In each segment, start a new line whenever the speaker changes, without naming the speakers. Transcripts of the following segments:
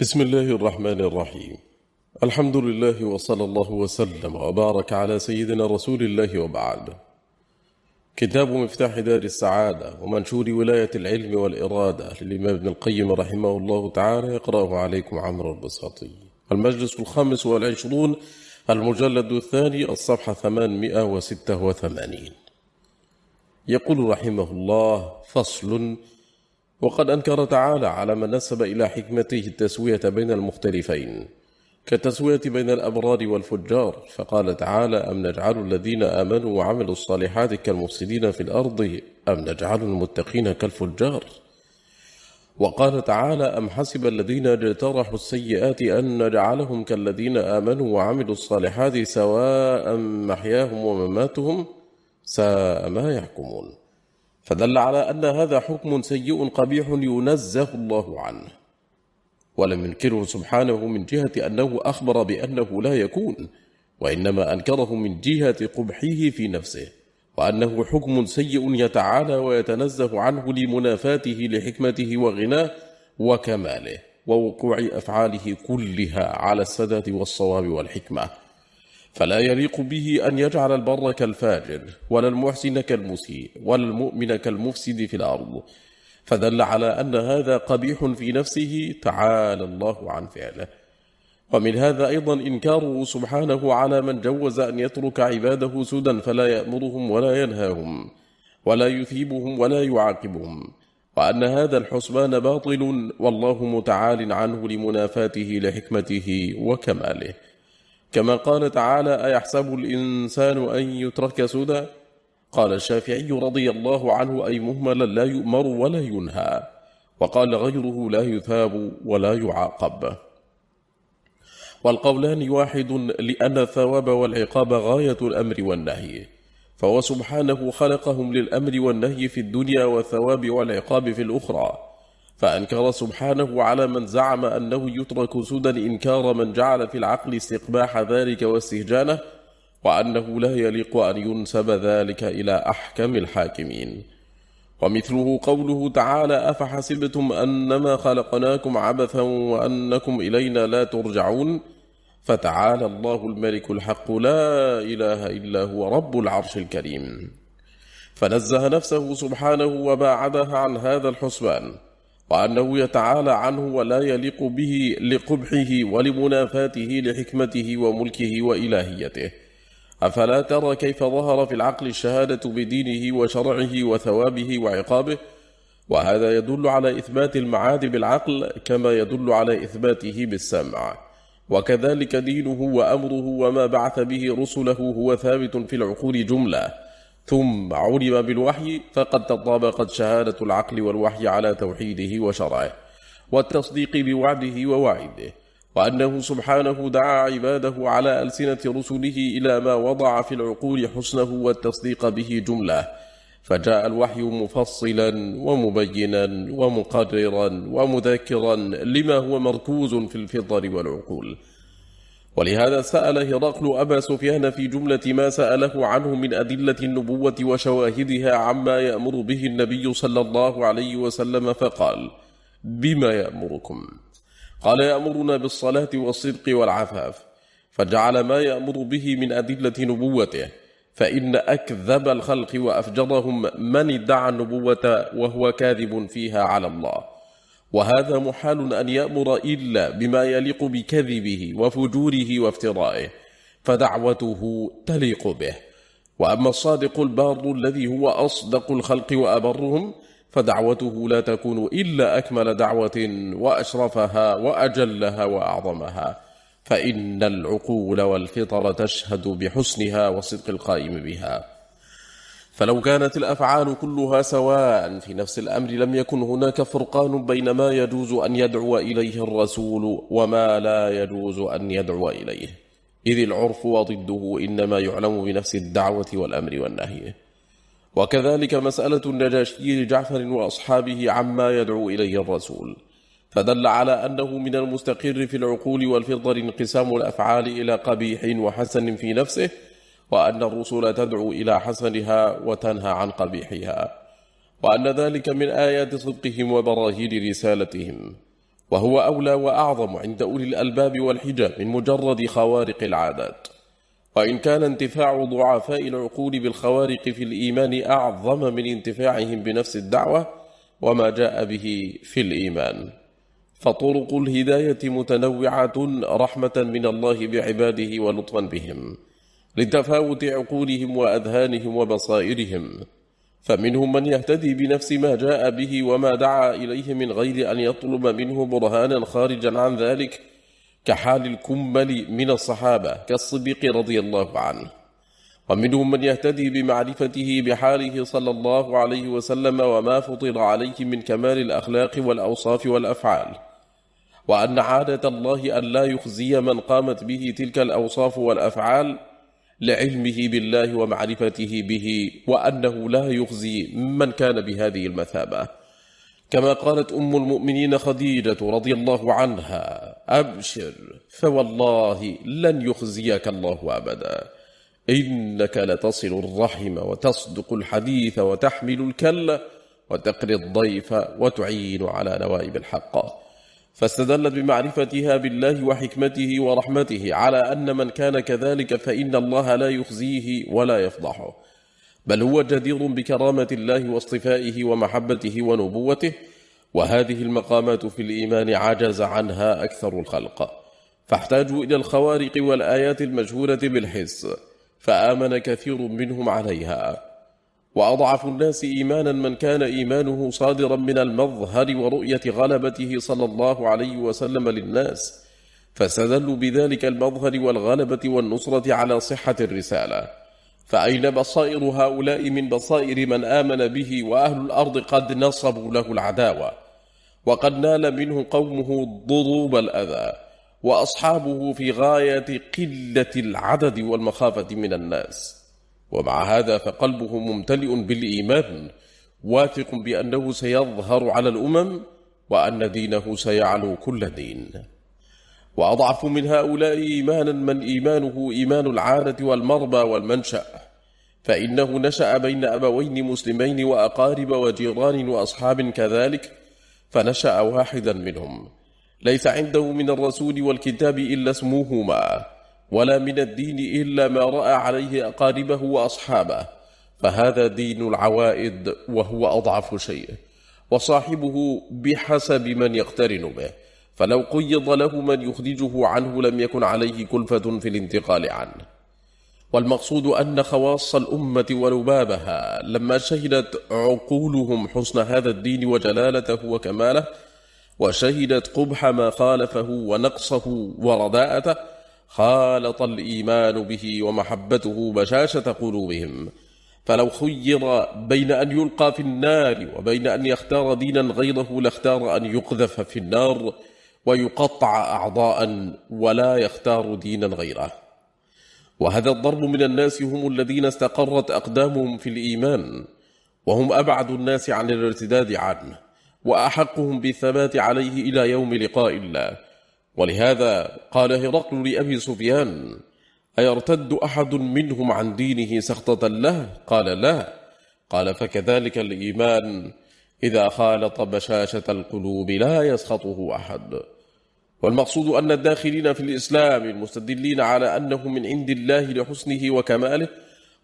بسم الله الرحمن الرحيم. الحمد لله وصلى الله وسلم وبارك على سيدنا رسول الله وبعد. كتاب مفتاح دار السعادة ومنشور ولاية العلم والإرادة للإمام ابن القيم رحمه الله تعالى يقرأه عليكم عمرو البساطي. المجلس الخامس والعشرون المجلد الثاني الصفحة 886 يقول رحمه الله فصل وقد أنكر تعالى على من نسب إلى حكمته التسوية بين المختلفين كالتسوية بين الأبرار والفجار فقال تعالى أم نجعل الذين آمنوا وعملوا الصالحات كالمفسدين في الأرض أم نجعل المتقين كالفجار؟ وقال تعالى أم حسب الذين اجترحوا السيئات أن نجعلهم كالذين آمنوا وعملوا الصالحات سواء محياهم ومماتهم ساء ما يحكمون. فدل على أن هذا حكم سيء قبيح ينزه الله عنه. ولم ينكره سبحانه من جهة أنه أخبر بأنه لا يكون وإنما أنكره من جهة قبحه في نفسه وأنه حكم سيء يتعالى ويتنزه عنه لمنافاته لحكمته وغناه وكماله ووقوع أفعاله كلها على السداد والصواب والحكمة. فلا يليق به أن يجعل البر كالفاجر ولا المحسن كالمسيء ولا المؤمن كالمفسد في الأرض. فدل على أن هذا قبيح في نفسه تعالى الله عن فعله. ومن هذا أيضا إنكاره سبحانه على من جوز أن يترك عباده سدى فلا يأمرهم ولا ينهاهم ولا يثيبهم ولا يعاقبهم. وأن هذا الحسبان باطل والله متعال عنه لمنافاته لحكمته وكماله. كما قال تعالى أيحسب الإنسان أن يترك سدى؟ قال الشافعي رضي الله عنه أي مهملا لا يؤمر ولا ينهى وقال غيره لا يثاب ولا يعاقب. والقولان واحد لأن الثواب والعقاب غاية الأمر والنهي فهو سبحانه خلقهم للأمر والنهي في الدنيا والثواب والعقاب في الأخرى. فأنكر سبحانه على من زعم أنه يترك سدى إنكار من جعل في العقل استقباح ذلك واستهجانه وأنه لا يليق أن ينسب ذلك إلى أحكم الحاكمين. ومثله قوله تعالى أفحسبتم أنما خلقناكم عبثا وأنكم إلينا لا ترجعون؟ فتعالى الله الملك الحق لا إله إلا هو رب العرش الكريم. فنزه نفسه سبحانه وباعدها عن هذا الحسبان. وأنه يتعالى عنه ولا يليق به لقبحه ولمنافاته لحكمته وملكه وإلهيته. أفلا ترى كيف ظهر في العقل الشهادة بدينه وشرعه وثوابه وعقابه؟ وهذا يدل على إثبات المعاد بالعقل كما يدل على إثباته بالسمع. وكذلك دينه وأمره وما بعث به رسله هو ثابت في العقول جملة. ثم علم بالوحي فقد تطابقت شهادة العقل والوحي على توحيده وشرعه والتصديق بوعده ووعده وأنه سبحانه دعا عباده على ألسنة رسله إلى ما وضع في العقول حسنه والتصديق به جملة فجاء الوحي مفصلا ومبينا ومقررا ومذكرا لما هو مركوز في الفطر والعقول. ولهذا سأل هرقل أبا سفيان في جملة ما سأله عنه من أدلة النبوة وشواهدها عما يأمر به النبي صلى الله عليه وسلم فقال بما يأمركم؟ قال يأمرنا بالصلاة والصدق والعفاف فجعل ما يأمر به من أدلة نبوته فإن أكذب الخلق وأفجرهم من ادعى النبوة وهو كاذب فيها على الله. وهذا محال أن يأمر إلا بما يليق بكذبه وفجوره وافترائه فدعوته تليق به. وأما الصادق البار الذي هو أصدق الخلق وأبرهم فدعوته لا تكون إلا أكمل دعوة وأشرفها وأجلها وأعظمها. فإن العقول والفطر تشهد بحسنها وصدق القائم بها. فلو كانت الأفعال كلها سواء في نفس الأمر لم يكن هناك فرقان بين ما يجوز أن يدعو إليه الرسول وما لا يجوز أن يدعو إليه. إذ العرف وضده إنما يعلم بنفس الدعوة والأمر والنهي. وكذلك مسألة النجاشي لجعفر وأصحابه عما يدعو إليه الرسول. فدل على أنه من المستقر في العقول والفطر انقسام الأفعال إلى قبيح وحسن في نفسه وأن الرسل تدعو إلى حسنها وتنهى عن قبيحها وأن ذلك من آيات صدقهم وبراهين رسالتهم وهو أولى وأعظم عند أولي الألباب والحجاب من مجرد خوارق العادات. وإن كان انتفاع ضعفاء العقول بالخوارق في الإيمان أعظم من انتفاعهم بنفس الدعوة وما جاء به في الإيمان. فطرق الهداية متنوعة رحمة من الله بعباده ولطفا بهم. لتفاوت عقولهم وأذهانهم وبصائرهم. فمنهم من يهتدي بنفس ما جاء به وما دعا إليه من غير أن يطلب منه برهانا خارجا عن ذلك كحال الكمل من الصحابة كالصديق رضي الله عنه. ومنهم من يهتدي بمعرفته بحاله صلى الله عليه وسلم وما فطر عليه من كمال الأخلاق والأوصاف والأفعال. وأن عادة الله أن لا يخزي من قامت به تلك الأوصاف والأفعال لعلمه بالله ومعرفته به وأنه لا يخزي من كان بهذه المثابة. كما قالت أم المؤمنين خديجة رضي الله عنها أبشر فوالله لن يخزيك الله أبدا. إنك لتصل الرحم وتصدق الحديث وتحمل الكل وتقري الضيف وتعين على نوائب الحق. فاستدلت بمعرفتها بالله وحكمته ورحمته على أن من كان كذلك فإن الله لا يخزيه ولا يفضحه. بل هو جدير بكرامة الله واصطفائه ومحبته ونبوته وهذه المقامات في الإيمان عجز عنها أكثر الخلق. فاحتاجوا إلى الخوارق والآيات المشهورة بالحس فآمن كثير منهم عليها. وأضعف الناس إيمانا من كان إيمانه صادرا من المظهر ورؤية غلبته صلى الله عليه وسلم للناس فاستدلوا بذلك المظهر والغلبة والنصرة على صحة الرسالة. فأين بصائر هؤلاء من بصائر من آمن به وأهل الأرض قد نصبوا له العداوة وقد نال منه قومه ضروب الأذى وأصحابه في غاية قلة العدد والمخافة من الناس. ومع هذا فقلبه ممتلئ بالإيمان واثق بأنه سيظهر على الأمم وأن دينه سيعلو كل دين. وأضعف من هؤلاء إيمانا من إيمانه إيمان العادة والمربى والمنشأ. فإنه نشأ بين أبوين مسلمين وأقارب وجيران وأصحاب كذلك فنشأ واحدا منهم. ليس عنده من الرسول والكتاب إلا اسمهما. ولا من الدين إلا ما رأى عليه أقاربه وأصحابه فهذا دين العوائد وهو أضعف شيء وصاحبه بحسب من يقترن به فلو قيض له من يخرجه عنه لم يكن عليه كلفة في الانتقال عنه. والمقصود أن خواص الأمة ولبابها لما شهدت عقولهم حسن هذا الدين وجلالته وكماله وشهدت قبح ما خالفه ونقصه ورداءته خالط الإيمان به ومحبته بشاشة قلوبهم. فلو خير بين أن يلقى في النار وبين أن يختار دينا غيره لاختار أن يقذف في النار ويقطع أعضاء ولا يختار دينا غيره. وهذا الضرب من الناس هم الذين استقرت أقدامهم في الإيمان وهم أبعد الناس عن الارتداد عنه وأحقهم بالثبات عليه إلى يوم لقاء الله. ولهذا قال هرقل لأبي سفيان أيرتد أحد منهم عن دينه سخطة له؟ قال لا. قال فكذلك الإيمان إذا خالط بشاشة القلوب لا يسخطه أحد. والمقصود أن الداخلين في الإسلام المستدلين على أنه من عند الله لحسنه وكماله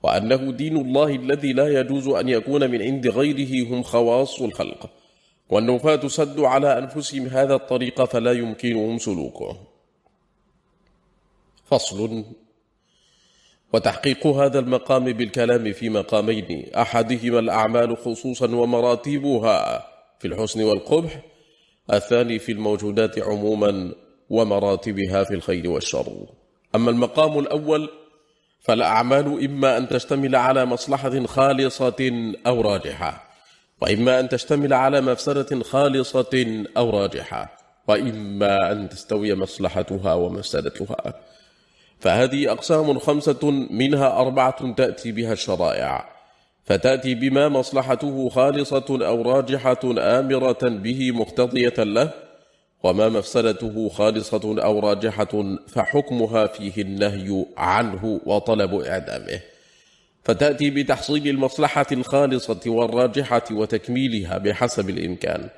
وأنه دين الله الذي لا يجوز أن يكون من عند غيره هم خواص الخلق. والنفاة تسد على أنفسهم هذا الطريق فلا يمكنهم سلوكه. فصل. وتحقيق هذا المقام بالكلام في مقامين. أحدهما الأعمال خصوصا ومراتبها في الحسن والقبح الثاني في الموجودات عموما ومراتبها في الخير والشر. أما المقام الأول فالأعمال إما أن تشتمل على مصلحة خالصة أو راجحة. وإما أن تشتمل على مفسدة خالصة أو راجحة وإما أن تستوي مصلحتها ومفسدتها. فهذه أقسام خمسة منها أربعة تأتي بها الشرائع فتأتي بما مصلحته خالصة أو راجحة آمرة به مقتضية له وما مفسدته خالصة أو راجحة فحكمها فيه النهي عنه وطلب إعدامه. فتأتي بتحصيل المصلحة الخالصة والراجحة وتكميلها بحسب الإمكان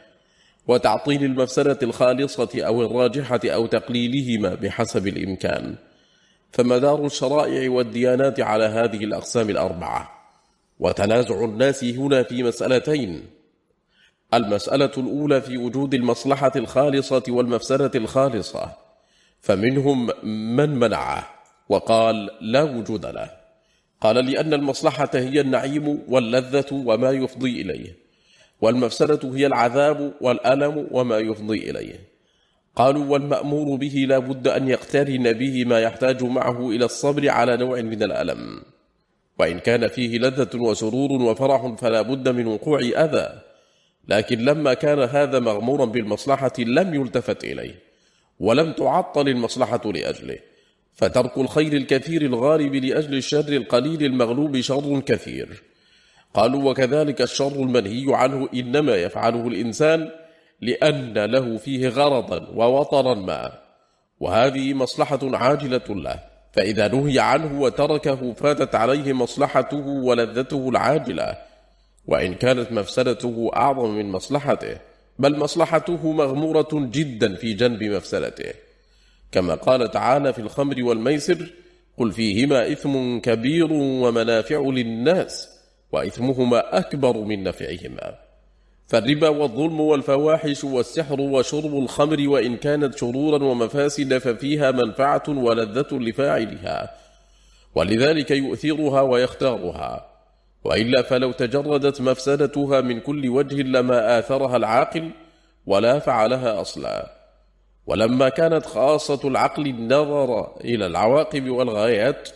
وتعطيل المفسدة الخالصة أو الراجحة أو تقليلهما بحسب الإمكان. فمدار الشرائع والديانات على هذه الأقسام الأربعة. وتنازع الناس هنا في مسألتين. المسألة الأولى في وجود المصلحة الخالصة والمفسدة الخالصة فمنهم من منعه وقال لا وجود له. قال لأن المصلحة هي النعيم واللذة وما يفضي إليه والمفسدة هي العذاب والألم وما يفضي إليه. قالوا والمأمور به لا بد أن يقترن به ما يحتاج معه إلى الصبر على نوع من الألم. وإن كان فيه لذة وسرور وفرح فلا بد من وقوع أذى. لكن لما كان هذا مغمورا بالمصلحة لم يلتفت إليه ولم تعطل المصلحة لأجله. فترك الخير الكثير الغالب لأجل الشر القليل المغلوب شر كثير. قالوا وكذلك الشر المنهي عنه إنما يفعله الإنسان لأن له فيه غرضا ووطرا ما. وهذه مصلحة عاجلة له فإذا نهي عنه وتركه فاتت عليه مصلحته ولذته العاجلة. وإن كانت مفسدته أعظم من مصلحته بل مصلحته مغمورة جدا في جنب مفسدته. كما قال تعالى في الخمر والميسر قل فيهما إثم كبير ومنافع للناس وإثمهما أكبر من نفعهما. فالربا والظلم والفواحش والسحر وشرب الخمر وإن كانت شرورا ومفاسد ففيها منفعة ولذة لفاعلها. ولذلك يؤثرها ويختارها. وإلا فلو تجردت مفسدتها من كل وجه لما آثرها العاقل ولا فعلها أصلا. ولما كانت خاصة العقل النظر إلى العواقب والغايات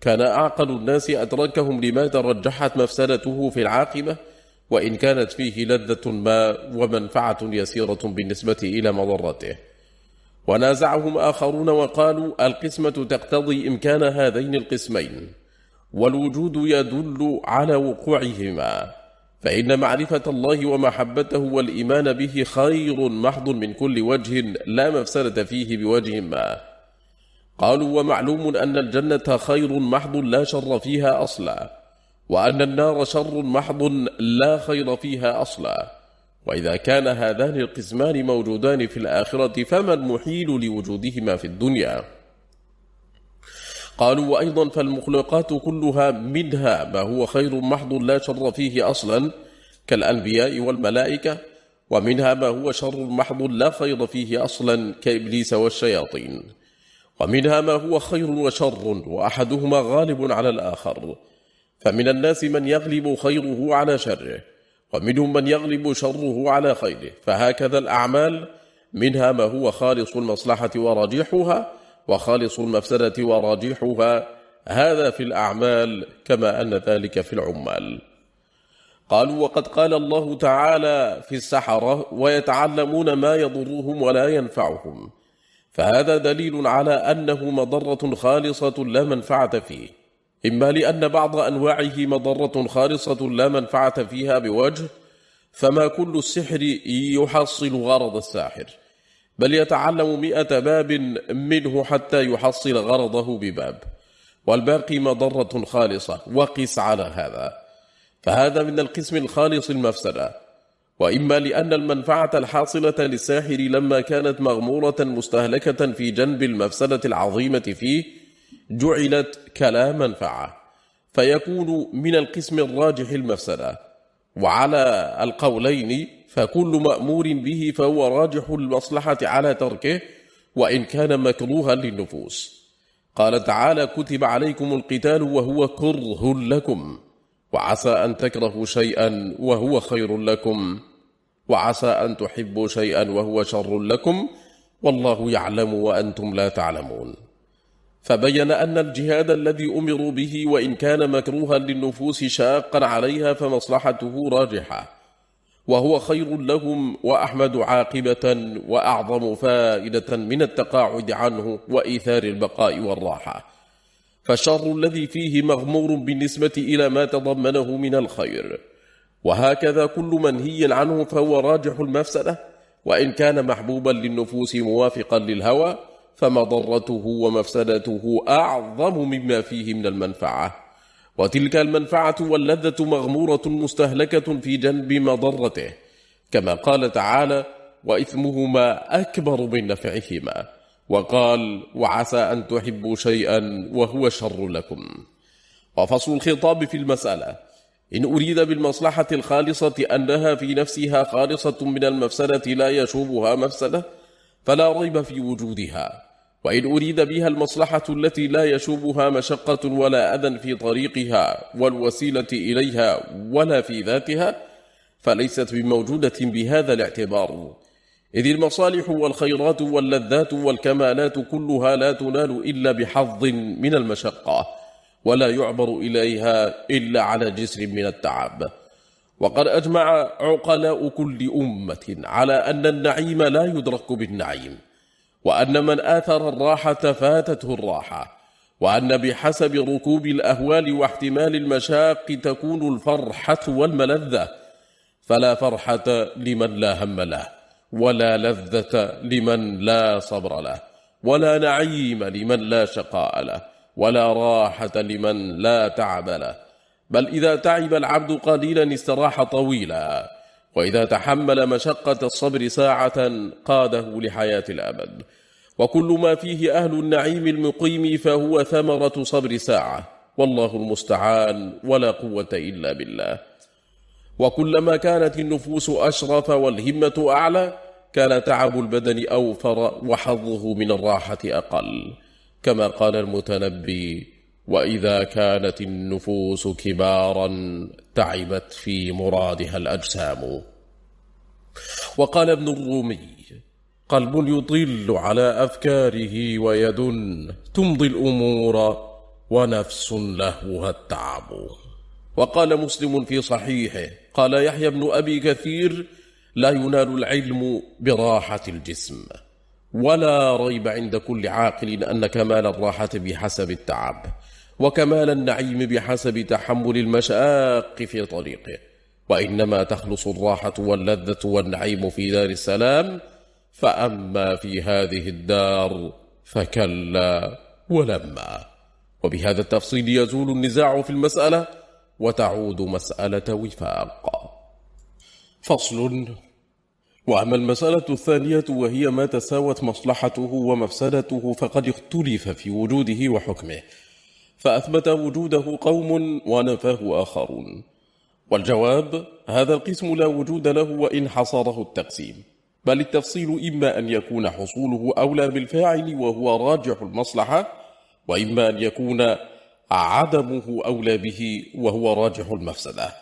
كان أعقل الناس أدركهم لما ترجحت مفسدته في العاقبة وإن كانت فيه لذة ما ومنفعة يسيرة بالنسبة إلى مضرته. ونازعهم آخرون وقالوا القسمة تقتضي إمكان هذين القسمين والوجود يدل على وقوعهما. فإن معرفة الله ومحبته والإيمان به خير محض من كل وجه لا مفسدة فيه بوجه ما. قالوا ومعلوم أن الجنة خير محض لا شر فيها أصلا وأن النار شر محض لا خير فيها أصلا. وإذا كان هذان القسمان موجودان في الآخرة فما المحيل لوجودهما في الدنيا؟ قالوا وأيضا فالمخلوقات كلها منها ما هو خير محض لا شر فيه أصلا كالأنبياء والملائكة ومنها ما هو شر محض لا خير فيه أصلا كإبليس والشياطين ومنها ما هو خير وشر وأحدهما غالب على الآخر. فمن الناس من يغلب خيره على شره ومنهم من يغلب شره على خيره فهكذا الأعمال منها ما هو خالص المصلحة وراجحها وخالص المفسدة وراجحها هذا في الأعمال كما أن ذلك في العمال. قالوا وقد قال الله تعالى في السحرة ويتعلمون ما يضرهم ولا ينفعهم فهذا دليل على أنه مضرة خالصة لا منفعة فيه. إما لأن بعض أنواعه مضرة خالصة لا منفعة فيها بوجه فما كل السحر يحصل غرض الساحر. بل يتعلم مئة باب منه حتى يحصل غرضه بباب والباقي مضرة خالصة وقس على هذا. فهذا من القسم الخالص المفسدة. وإما لأن المنفعة الحاصلة للساحر لما كانت مغمورة مستهلكة في جنب المفسدة العظيمة فيه جعلت كلا منفعة. فيكون من القسم الراجح المفسدة. وعلى القولين فكل مأمور به فهو راجح المصلحة على تركه وإن كان مكروها للنفوس. قال تعالى كتب عليكم القتال وهو كره لكم وعسى أن تكرهوا شيئا وهو خير لكم وعسى أن تحبوا شيئا وهو شر لكم والله يعلم وأنتم لا تعلمون. فبين أن الجهاد الذي أمروا به وإن كان مكروها للنفوس شاقا عليها فمصلحته راجحة. وهو خير لهم وأحمد عاقبة وأعظم فائدة من التقاعد عنه وإيثار البقاء والراحة. فالشر الذي فيه مغمور بالنسبة إلى ما تضمنه من الخير. وهكذا كل منهي عنه فهو راجح المفسدة. وإن كان محبوبا للنفوس موافقا للهوى فمضرته ومفسدته أعظم مما فيه من المنفعة. وتلك المنفعة واللذة مغمورة مستهلكة في جنب مضرته كما قال تعالى وإثمهما أكبر من نفعهما وقال وعسى أن تحبوا شيئا وهو شر لكم وفصل الخطاب في المسألة إن أريد بالمصلحة الخالصة أنها في نفسها خالصة من المفسدة لا يشوبها مفسدة فلا ريب في وجودها وإن أريد بها المصلحة التي لا يشوبها مشقة ولا أذى في طريقها والوسيلة إليها ولا في ذاتها فليست بموجودة بهذا الاعتبار. إذ المصالح والخيرات واللذات والكمالات كلها لا تنال إلا بحظ من المشقة ولا يعبر إليها إلا على جسر من التعب. وقد أجمع عقلاء كل أمة على أن النعيم لا يدرك بالنعيم. وأن من آثر الراحة فاتته الراحة وأن بحسب ركوب الأهوال واحتمال المشاق تكون الفرحة والملذة فلا فرحة لمن لا هم له ولا لذة لمن لا صبر له ولا نعيم لمن لا شقاء له ولا راحة لمن لا تعب له. بل إذا تعب العبد قليلا استراح طويلا. وإذا تحمل مشقة الصبر ساعة قاده لحياة الأبد. وكل ما فيه أهل النعيم المقيم فهو ثمرة صبر ساعة. والله المستعان ولا قوة إلا بالله. وكلما كانت النفوس أشرف والهمة أعلى كان تعب البدن أوفر وحظه من الراحة أقل. كما قال المتنبي وإذا كانت النفوس كبارا تعبت في مرادها الأجسام. وقال ابن الرومي قلب يطل على أفكاره ويد تمضي الأمور ونفس لهوها التعب. وقال مسلم في صحيحه قال يحيى بن أبي كثير لا ينال العلم براحة الجسم. ولا ريب عند كل عاقل أن كمال الراحة بحسب التعب. وكمال النعيم بحسب تحمل المشاق في طريقه. وإنما تخلص الراحة واللذة والنعيم في دار السلام فأما في هذه الدار فكلا ولما. وبهذا التفصيل يزول النزاع في المسألة وتعود مسألة وفاق. فصل. وأما المسألة الثانية وهي ما تساوت مصلحته ومفسدته فقد اختلف في وجوده وحكمه. فأثبت وجوده قوم ونفاه آخرون. والجواب هذا القسم لا وجود له وإن حصره التقسيم. بل التفصيل إما أن يكون حصوله أولى بالفاعل وهو راجح المصلحة وإما أن يكون عدمه أولى به وهو راجح المفسدة.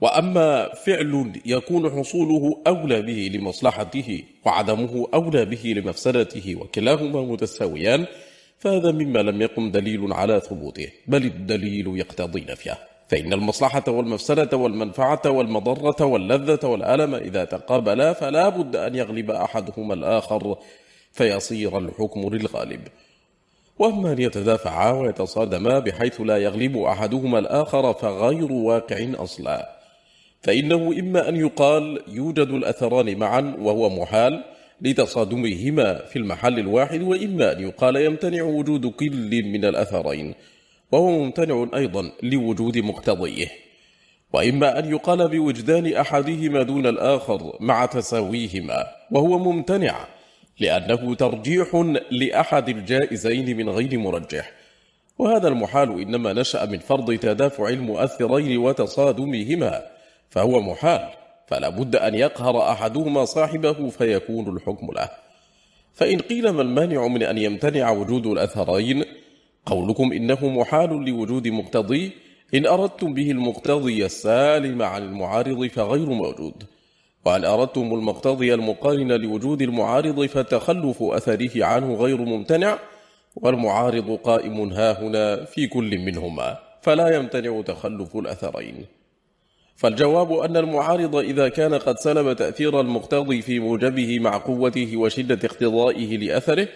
وأما فعل يكون حصوله أولى به لمصلحته وعدمه أولى به لمفسدته وكلاهما متساويان فهذا مما لم يقم دليل على ثبوته بل الدليل يقتضي نفيه فإن المصلحة والمفسدة والمنفعة والمضرة واللذة والألم إذا تقابلا فلا بد أن يغلب أحدهما الآخر فيصير الحكم للغالب. وأما أن يتدافعا ويتصادما بحيث لا يغلب أحدهما الآخر فغير واقع أصلا. فإنه إما أن يقال يوجد الأثران معا وهو محال لتصادمهما في المحل الواحد وإما أن يقال يمتنع وجود كل من الأثرين وهو ممتنع أيضا لوجود مقتضيه. وإما أن يقال بوجدان أحدهما دون الآخر مع تساويهما وهو ممتنع لأنه ترجيح لأحد الجائزين من غير مرجح. وهذا المحال إنما نشأ من فرض تدافع المؤثرين وتصادمهما فهو محال. فلا بد أن يقهر أحدهما صاحبه فيكون الحكم له. فإن قيل ما المانع من أن يمتنع وجود الأثرين قولكم إنه محال لوجود مقتضي. إن أردتم به المقتضي السالم عن المعارض فغير موجود. وأن أردتم المقتضي المقارن لوجود المعارض فتخلف أثره عنه غير ممتنع. والمعارض قائم هاهنا في كل منهما. فلا يمتنع تخلف الأثرين. فالجواب أن المعارض إذا كان قد سلب تأثير المقتضي في موجبه مع قوته وشدة اقتضائه لأثره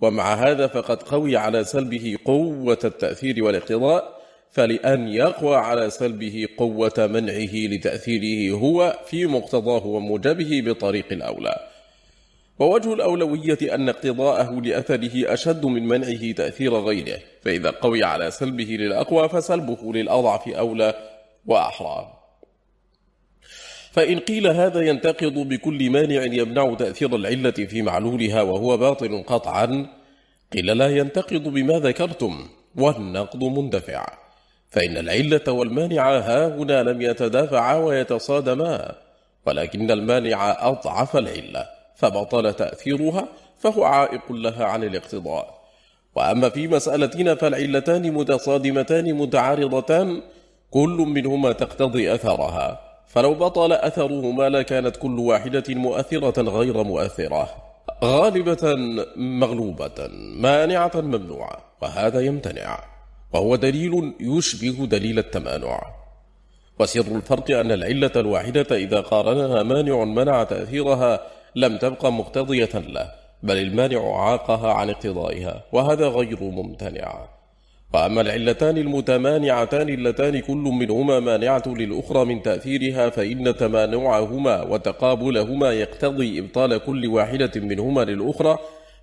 ومع هذا فقد قوي على سلبه قوة التأثير والاقتضاء فلأن يقوى على سلبه قوة منعه لتأثيره هو في مقتضاه وموجبه بطريق الأولى. ووجه الأولوية أن اقتضاءه لأثره أشد من منعه تأثير غيره فإذا قوي على سلبه للأقوى فسلبه للأضعف أولى وأحرى. فإن قيل هذا ينتقض بكل مانع يمنع تأثير العلة في معلولها وهو باطل قطعا. قيل لا ينتقض بما ذكرتم والنقض مندفع. فإن العلة والمانع ها هنا لم يتدافعا ويتصادما ولكن المانع أضعف العلة فبطل تأثيرها فهو عائق لها عن الاقتضاء. وأما في مسألتنا فالعلتان متصادمتان متعارضتان كل منهما تقتضي أثرها. فلو بطل أثرهما لكانت كل واحدة مؤثرة غير مؤثرة غالبة مغلوبة مانعة ممنوعة وهذا يمتنع وهو دليل يشبه دليل التمانع. وسر الفرق أن العلة الواحدة إذا قارنها مانع منع تأثيرها لم تبقى مقتضية له بل المانع عاقها عن اقتضائها وهذا غير ممتنع. وأما العلتان المتمانعتان اللتان كل منهما مانعة للأخرى من تأثيرها فإن تمانعهما وتقابلهما يقتضي إبطال كل واحدة منهما للأخرى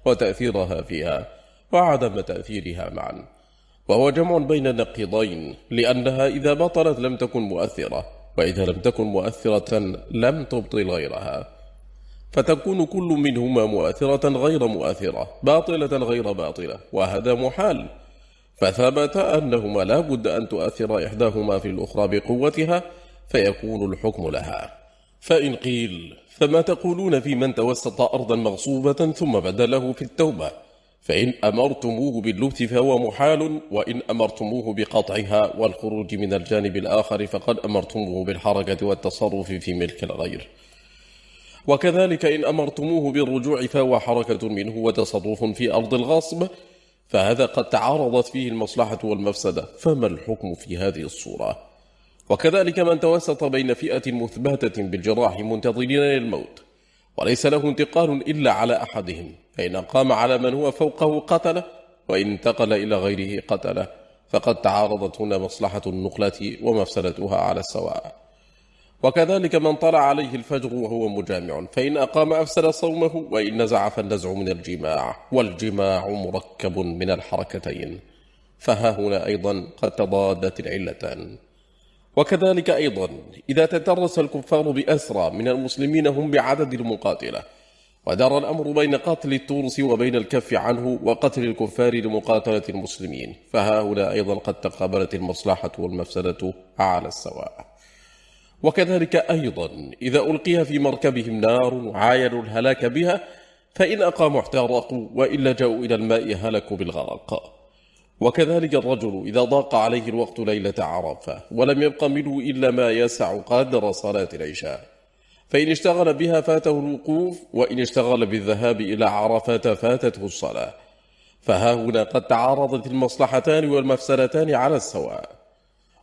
وتأثيرها فيها وعدم تأثيرها معا. وهو جمع بين النقيضين لأنها إذا بطلت لم تكن مؤثرة وإذا لم تكن مؤثرة لم تبطل غيرها. فتكون كل منهما مؤثرة غير مؤثرة باطلة غير باطلة وهذا محال. فثبت أنهما لا بد أن تؤثر إحداهما في الأخرى بقوتها فيكون الحكم لها. فإن قيل فما تقولون في من توسط أرضا مغصوبة ثم بدله في التوبة؟ فإن أمرتموه باللبث فهو محال وإن أمرتموه بقطعها والخروج من الجانب الآخر فقد أمرتموه بالحركة والتصرف في ملك الغير. وكذلك إن أمرتموه بالرجوع فهو حركة منه وتصرف في أرض الغصب فهذا قد تعارضت فيه المصلحة والمفسدة فما الحكم في هذه الصورة؟ وكذلك من توسط بين فئة مثبتة بالجراح منتظرين للموت وليس له انتقال إلا على أحدهم فإن قام على من هو فوقه قتله وإن انتقل إلى غيره قتله فقد تعارضت هنا مصلحة النقلة ومفسدتها على السواء. وكذلك من طلع عليه الفجر وهو مجامع فإن أقام أفسد صومه وإن نزع فالنزع من الجماع والجماع مركب من الحركتين. فها هنا أيضا قد تضادت العلتان. وكذلك أيضا إذا تترس الكفار بأسرى من المسلمين هم بعدد المقاتلة ودار الأمر بين قتل التورس وبين الكف عنه وقتل الكفار لمقاتلة المسلمين. فها هنا أيضا قد تقابلت المصلحة والمفسدة على السواء. وكذلك أيضا إذا ألقي في مركبهم نار وعاينوا الهلاك بها فإن أقاموا احترقوا وإن لجأوا إلى الماء هلكوا بالغرق. وكذلك الرجل إذا ضاق عليه الوقت ليلة عرفة ولم يبق منه إلا ما يسع قدر صلاة العشاء. فإن اشتغل بها فاته الوقوف وإن اشتغل بالذهاب إلى عرفة فاتته الصلاة. فها هنا قد تعارضت المصلحتان والمفسدتان على السواء.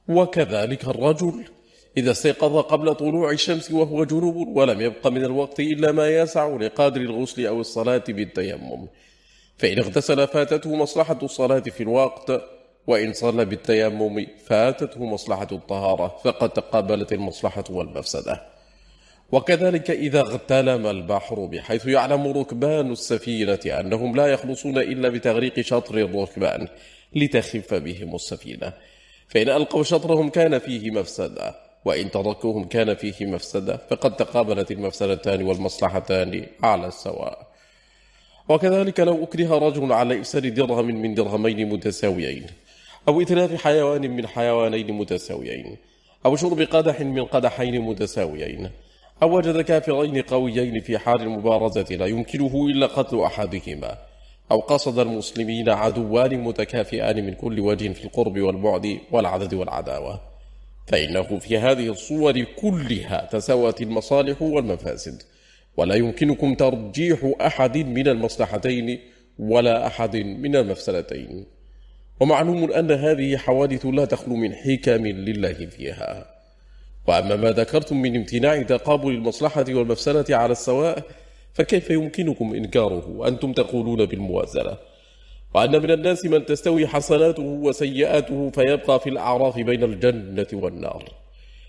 وكذلك الرجل إذا استيقظ قبل طلوع الشمس وهو جنوب ولم يبق من الوقت إلا ما يسع لقادر الغسل أو الصلاة بالتيمم. فإن اغتسل فاتته مصلحة الصلاة في الوقت وإن صلى بالتيمم فاتته مصلحة الطهارة فقد تقابلت المصلحة والمفسدة. وكذلك إذا اغتلم البحر بحيث يعلم ركبان السفينة أنهم لا يخلصون إلا بتغريق شطر الركبان لتخف بهم السفينة. فإن ألقوا شطرهم كان فيه مفسدة. وإن تركوهم كان فيه مفسدة فقد تقابلت المفسدتان والمصلحتان على السواء. وكذلك لو أكره رجل على إفساد درهم من درهمين متساويين أو إتلاف حيوان من حيوانين متساويين أو شرب قدح من قدحين متساويين أو وجد كافرين قويين في حال المبارزة لا يمكنه إلا قتل أحدهما أو قصد المسلمين عدوان متكافئان من كل وجه في القرب والبعد والعدد والعداوة. فإنه في هذه الصور كلها تساوت المصالح والمفاسد ولا يمكنكم ترجيح أحد من المصلحتين ولا أحد من المفسدتين. ومعلوم أن هذه حوادث لا تخلو من حكم لله فيها. وأما ما ذكرتم من امتناع تقابل المصلحة والمفسدة على السواء فكيف يمكنكم إنكاره وأنتم تقولون بالموازنة؟ وأن من الناس من تستوي حسناته وسيئاته فيبقى في الأعراف بين الجنة والنار.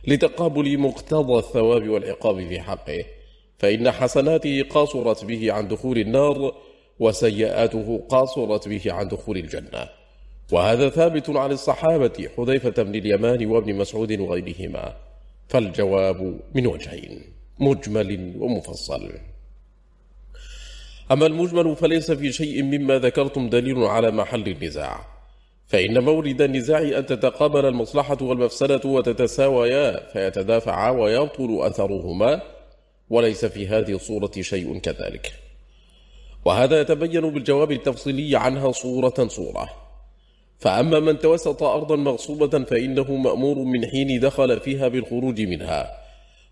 لتقابل مقتضى الثواب والعقاب في حقه. فإن حسناته قاصرت به عن دخول النار وسيئاته قاصرت به عن دخول الجنة. وهذا ثابت عن الصحابة حذيفة بن اليمان وابن مسعود وغيرهما. فالجواب من وجهين مجمل ومفصل. أما المجمل فليس في شيء مما ذكرتم دليل على محل النزاع. فإن مورد النزاع أن تتقابل المصلحة والمفسدة وتتساويا فيتدافعا ويبطل أثرهما وليس في هذه الصورة شيء كذلك. وهذا يتبين بالجواب التفصيلي عنها صورة صورة. فأما من توسط أرضا مغصوبة فإنه مأمور من حين دخل فيها بالخروج منها.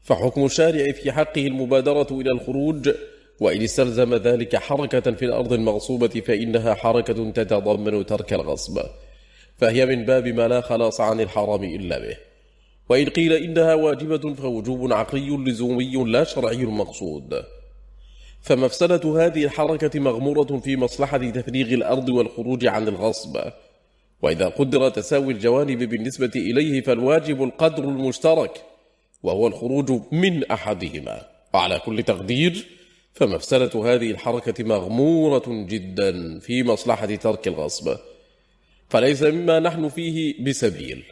فحكم الشارع في حقه المبادرة إلى الخروج وإن استلزم ذلك حركة في الأرض المغصوبة فإنها حركة تتضمن ترك الغصب. فهي من باب ما لا خلاص عن الحرام إلا به. وإن قيل إنها واجبة فوجوب عقلي لزومي لا شرعي مقصود فمفسدة هذه الحركة مغمورة في مصلحة تفريغ الأرض والخروج عن الغصب. وإذا قدر تساوي الجوانب بالنسبة إليه فالواجب القدر المشترك وهو الخروج من أحدهما. وعلى كل تقدير فمفسدة هذه الحركة مغمورة جدا في مصلحة ترك الغصب. فليس مما نحن فيه بسبيل.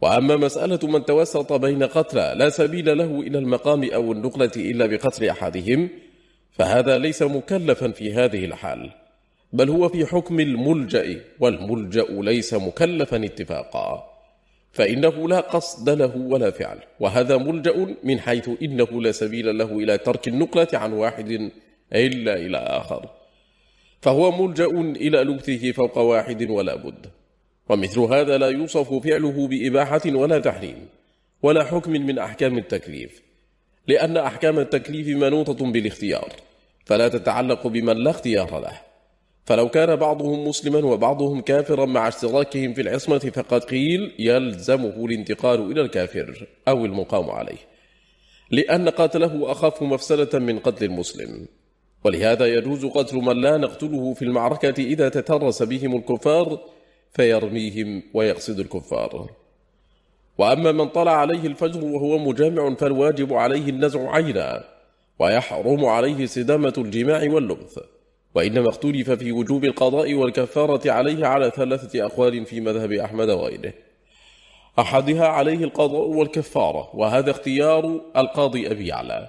وأما مسألة من توسط بين قتلى لا سبيل له إلى المقام أو النقلة إلا بقتل أحدهم فهذا ليس مكلفا في هذه الحال. بل هو في حكم الملجأ والملجأ ليس مكلفا اتفاقا. فإنه لا قصد له ولا فعل. وهذا ملجأ من حيث إنه لا سبيل له إلى ترك النقلة عن واحد إلا إلى آخر. فهو ملجأ إلى لبثه فوق واحد ولا بد. ومثل هذا لا يوصف فعله بإباحة ولا تحريم ولا حكم من أحكام التكليف. لأن أحكام التكليف منوطة بالاختيار فلا تتعلق بمن لا اختيار له. فلو كان بعضهم مسلما وبعضهم كافرا مع اشتراكهم في العصمة فقد قيل يلزمه الانتقال إلى الكافر أو المقام عليه لأن قتله أخف مفسدة من قتل المسلم. ولهذا يجوز قتل من لا نقتله في المعركة إذا تترس بهم الكفار فيرميهم ويقصد الكفار. وأما من طلع عليه الفجر وهو مجامع فالواجب عليه النزع عينا ويحرم عليه سدامة الجماع واللبث وإنما اختلف في وجوب القضاء والكفارة عليه على ثلاثة أقوال في مذهب أحمد وغيره. أحدها عليه القضاء والكفارة وهذا اختيار القاضي أبي يعلى.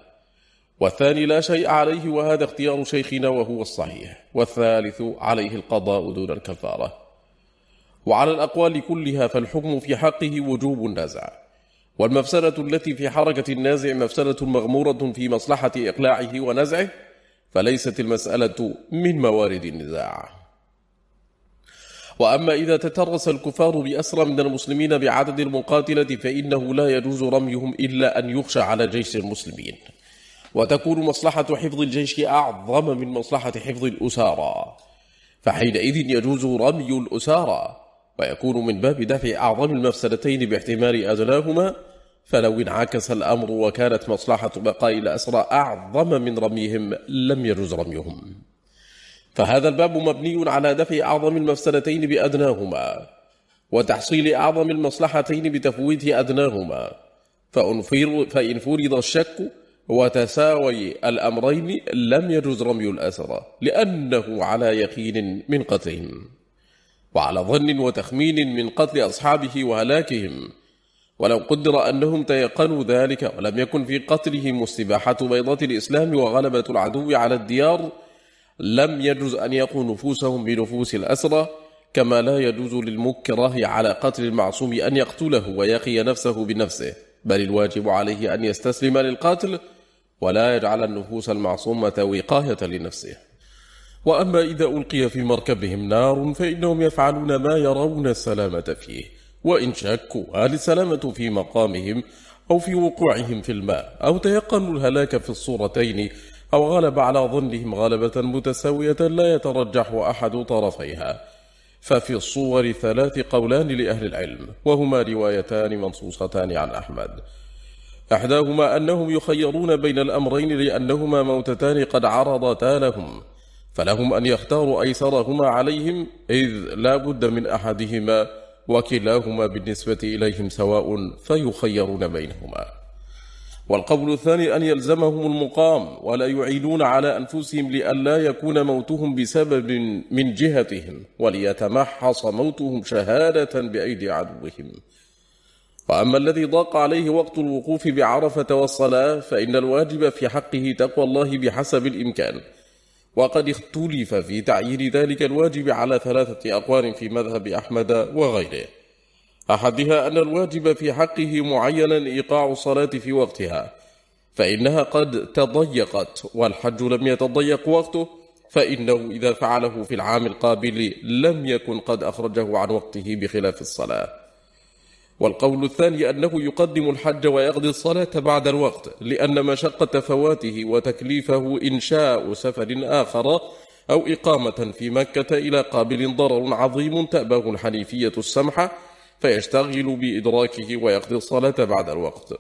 والثاني لا شيء عليه وهذا اختيار شيخنا وهو الصحيح. والثالث عليه القضاء دون الكفارة. وعلى الأقوال كلها فالحكم في حقه وجوب النزع. والمفسدة التي في حركة النازع مفسدة مغمورة في مصلحة إقلاعه ونزعه. فليست المسألة من موارد النزاع. وأما إذا تترس الكفار بأسرى من المسلمين بعدد المقاتلة فإنه لا يجوز رميهم إلا أن يخشى على جيش المسلمين. وتكون مصلحة حفظ الجيش أعظم من مصلحة حفظ الأسارى. فحينئذ يجوز رمي الأسارى ويكون من باب دفع أعظم المفسدتين باحتمال أدناهما فلو انعكس الأمر وكانت مصلحة بقاء الأسرى أعظم من رميهم لم يجوز رميهم. فهذا الباب مبني على دفع أعظم المفسدتين بأدناهما وتحصيل أعظم المصلحتين بتفويت أدناهما. فإن فرض الشك وتساوي الأمرين لم يجوز رمي الأسرى لأنه على يقين من قتلهم وعلى ظن وتخمين من قتل أصحابه وهلاكهم. ولو قدر أنهم تيقنوا ذلك ولم يكن في قتلهم استباحة بيضة الإسلام وغلبة العدو على الديار لم يجوز أن يقوا نفوسهم بنفوس الأسرى كما لا يجوز للمكره على قتل المعصوم أن يقتله ويقي نفسه بنفسه بل الواجب عليه أن يستسلم للقاتل ولا يجعل النفوس المعصومة وقاية لنفسه. وأما إذا ألقي في مركبهم نار فإنهم يفعلون ما يرون السلامة فيه. وإن شكوا هل السلامة في مقامهم أو في وقوعهم في الماء أو تيقنوا الهلاك في الصورتين أو غلب على ظنهم غلبة متساوية لا يترجح أحد طرفيها. ففي الصور ثلاث قولان لأهل العلم وهما روايتان منصوصتان عن أحمد. أحداهما أنهم يخيرون بين الأمرين لأنهما موتتان قد عرضتا لهم فلهم أن يختاروا أيسرهما عليهم إذ لا بد من أحدهما وكلاهما بالنسبة إليهم سواء فيخيرون بينهما. والقول الثاني أن يلزمهم المقام ولا يعينون على أنفسهم لئلا يكون موتهم بسبب من جهتهم وليتمحص موتهم شهادة بأيدي عدوهم. وأما الذي ضاق عليه وقت الوقوف بعرفة والصلاة فإن الواجب في حقه تقوى الله بحسب الإمكان. وقد اختلف في تعيين ذلك الواجب على ثلاثة أقوال في مذهب أحمد وغيره. أحدها أن الواجب في حقه معينا إيقاع الصلاة في وقتها فإنها قد تضيقت والحج لم يتضيق وقته فإنه إذا فعله في العام القابل لم يكن قد أخرجه عن وقته بخلاف الصلاة. والقول الثاني أنه يقدم الحج ويقضي الصلاة بعد الوقت لأن مشقة فواته وتكليفه إنشاء سفر آخر أو إقامة في مكة إلى قابل ضرر عظيم تأباه الحنيفية السمحة فيشتغل بإدراكه ويقضي الصلاة بعد الوقت.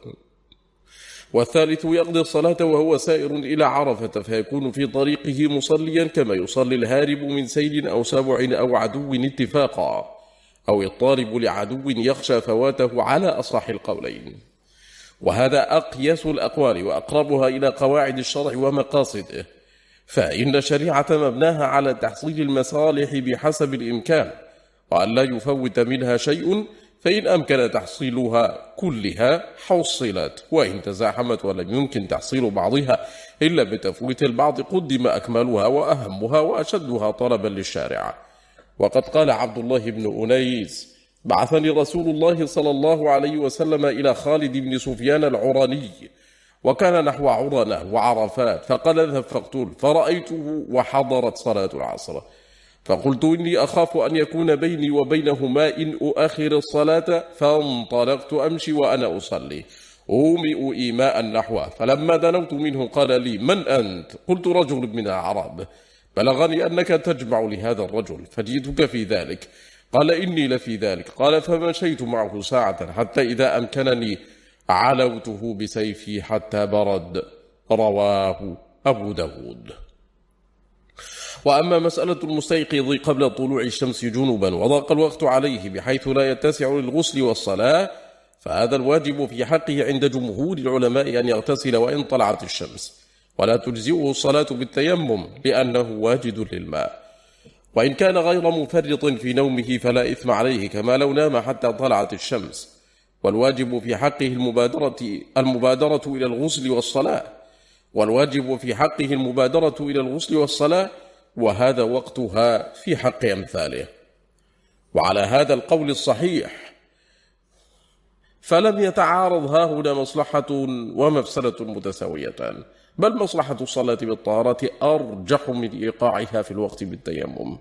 والثالث يقضي الصلاة وهو سائر إلى عرفة فيكون في طريقه مصليا كما يصلي الهارب من سيل أو سبع أو عدو اتفاقا. أو الطالب لعدو يخشى فواته على أصح القولين. وهذا أقيس الأقوال وأقربها إلى قواعد الشرع ومقاصده. فإن الشريعة مبناها على تحصيل المصالح بحسب الإمكان وأن لا يفوت منها شيء فإن أمكن تحصيلها كلها حصلت. وإن تزاحمت ولم يمكن تحصيل بعضها إلا بتفويت البعض قدم أكملها وأهمها وأشدها طلبا للشارع. وقد قال عبد الله بن أنيس بعثني رسول الله صلى الله عليه وسلم إلى خالد بن سفيان العراني وكان نحو عرنة وعرفات فقال اذهب فاقتل فرأيته وحضرت صلاة العصر. فقلت إني أخاف أن يكون بيني وبينهما إن أؤخر الصلاة فانطلقت أمشي وأنا أصلي. أومئ إيماء نحوه فلما دنوت منه قال لي من أنت؟ قلت رجل من العرب بلغني أنك تجمع لهذا الرجل فجئتك في ذلك. قال إني لفي ذلك. قال فمشيت معه ساعة حتى إذا أمكنني علوته بسيفي حتى برد. رواه أبو داود. وأما مسألة المستيقظ قبل طلوع الشمس جنوبا وضاق الوقت عليه بحيث لا يتسع للغسل والصلاة فهذا الواجب في حقه عند جمهور العلماء أن يغتسل وإن طلعت الشمس. ولا تجزئه الصلاة بالتيمم لأنه واجد للماء. وإن كان غير مفرط في نومه فلا إثم عليه كما لو نام حتى طلعت الشمس. والواجب في حقه المبادرة, المبادرة إلى الغسل والصلاة. والواجب في حقه المبادرة إلى الغسل والصلاة وهذا وقتها في حق أمثاله. وعلى هذا القول الصحيح فلم يتعارض ها هنا مصلحة ومفسدة متساويتان. بل مصلحة الصلاة بالطهارة أرجح من إيقاعها في الوقت بالتيمم.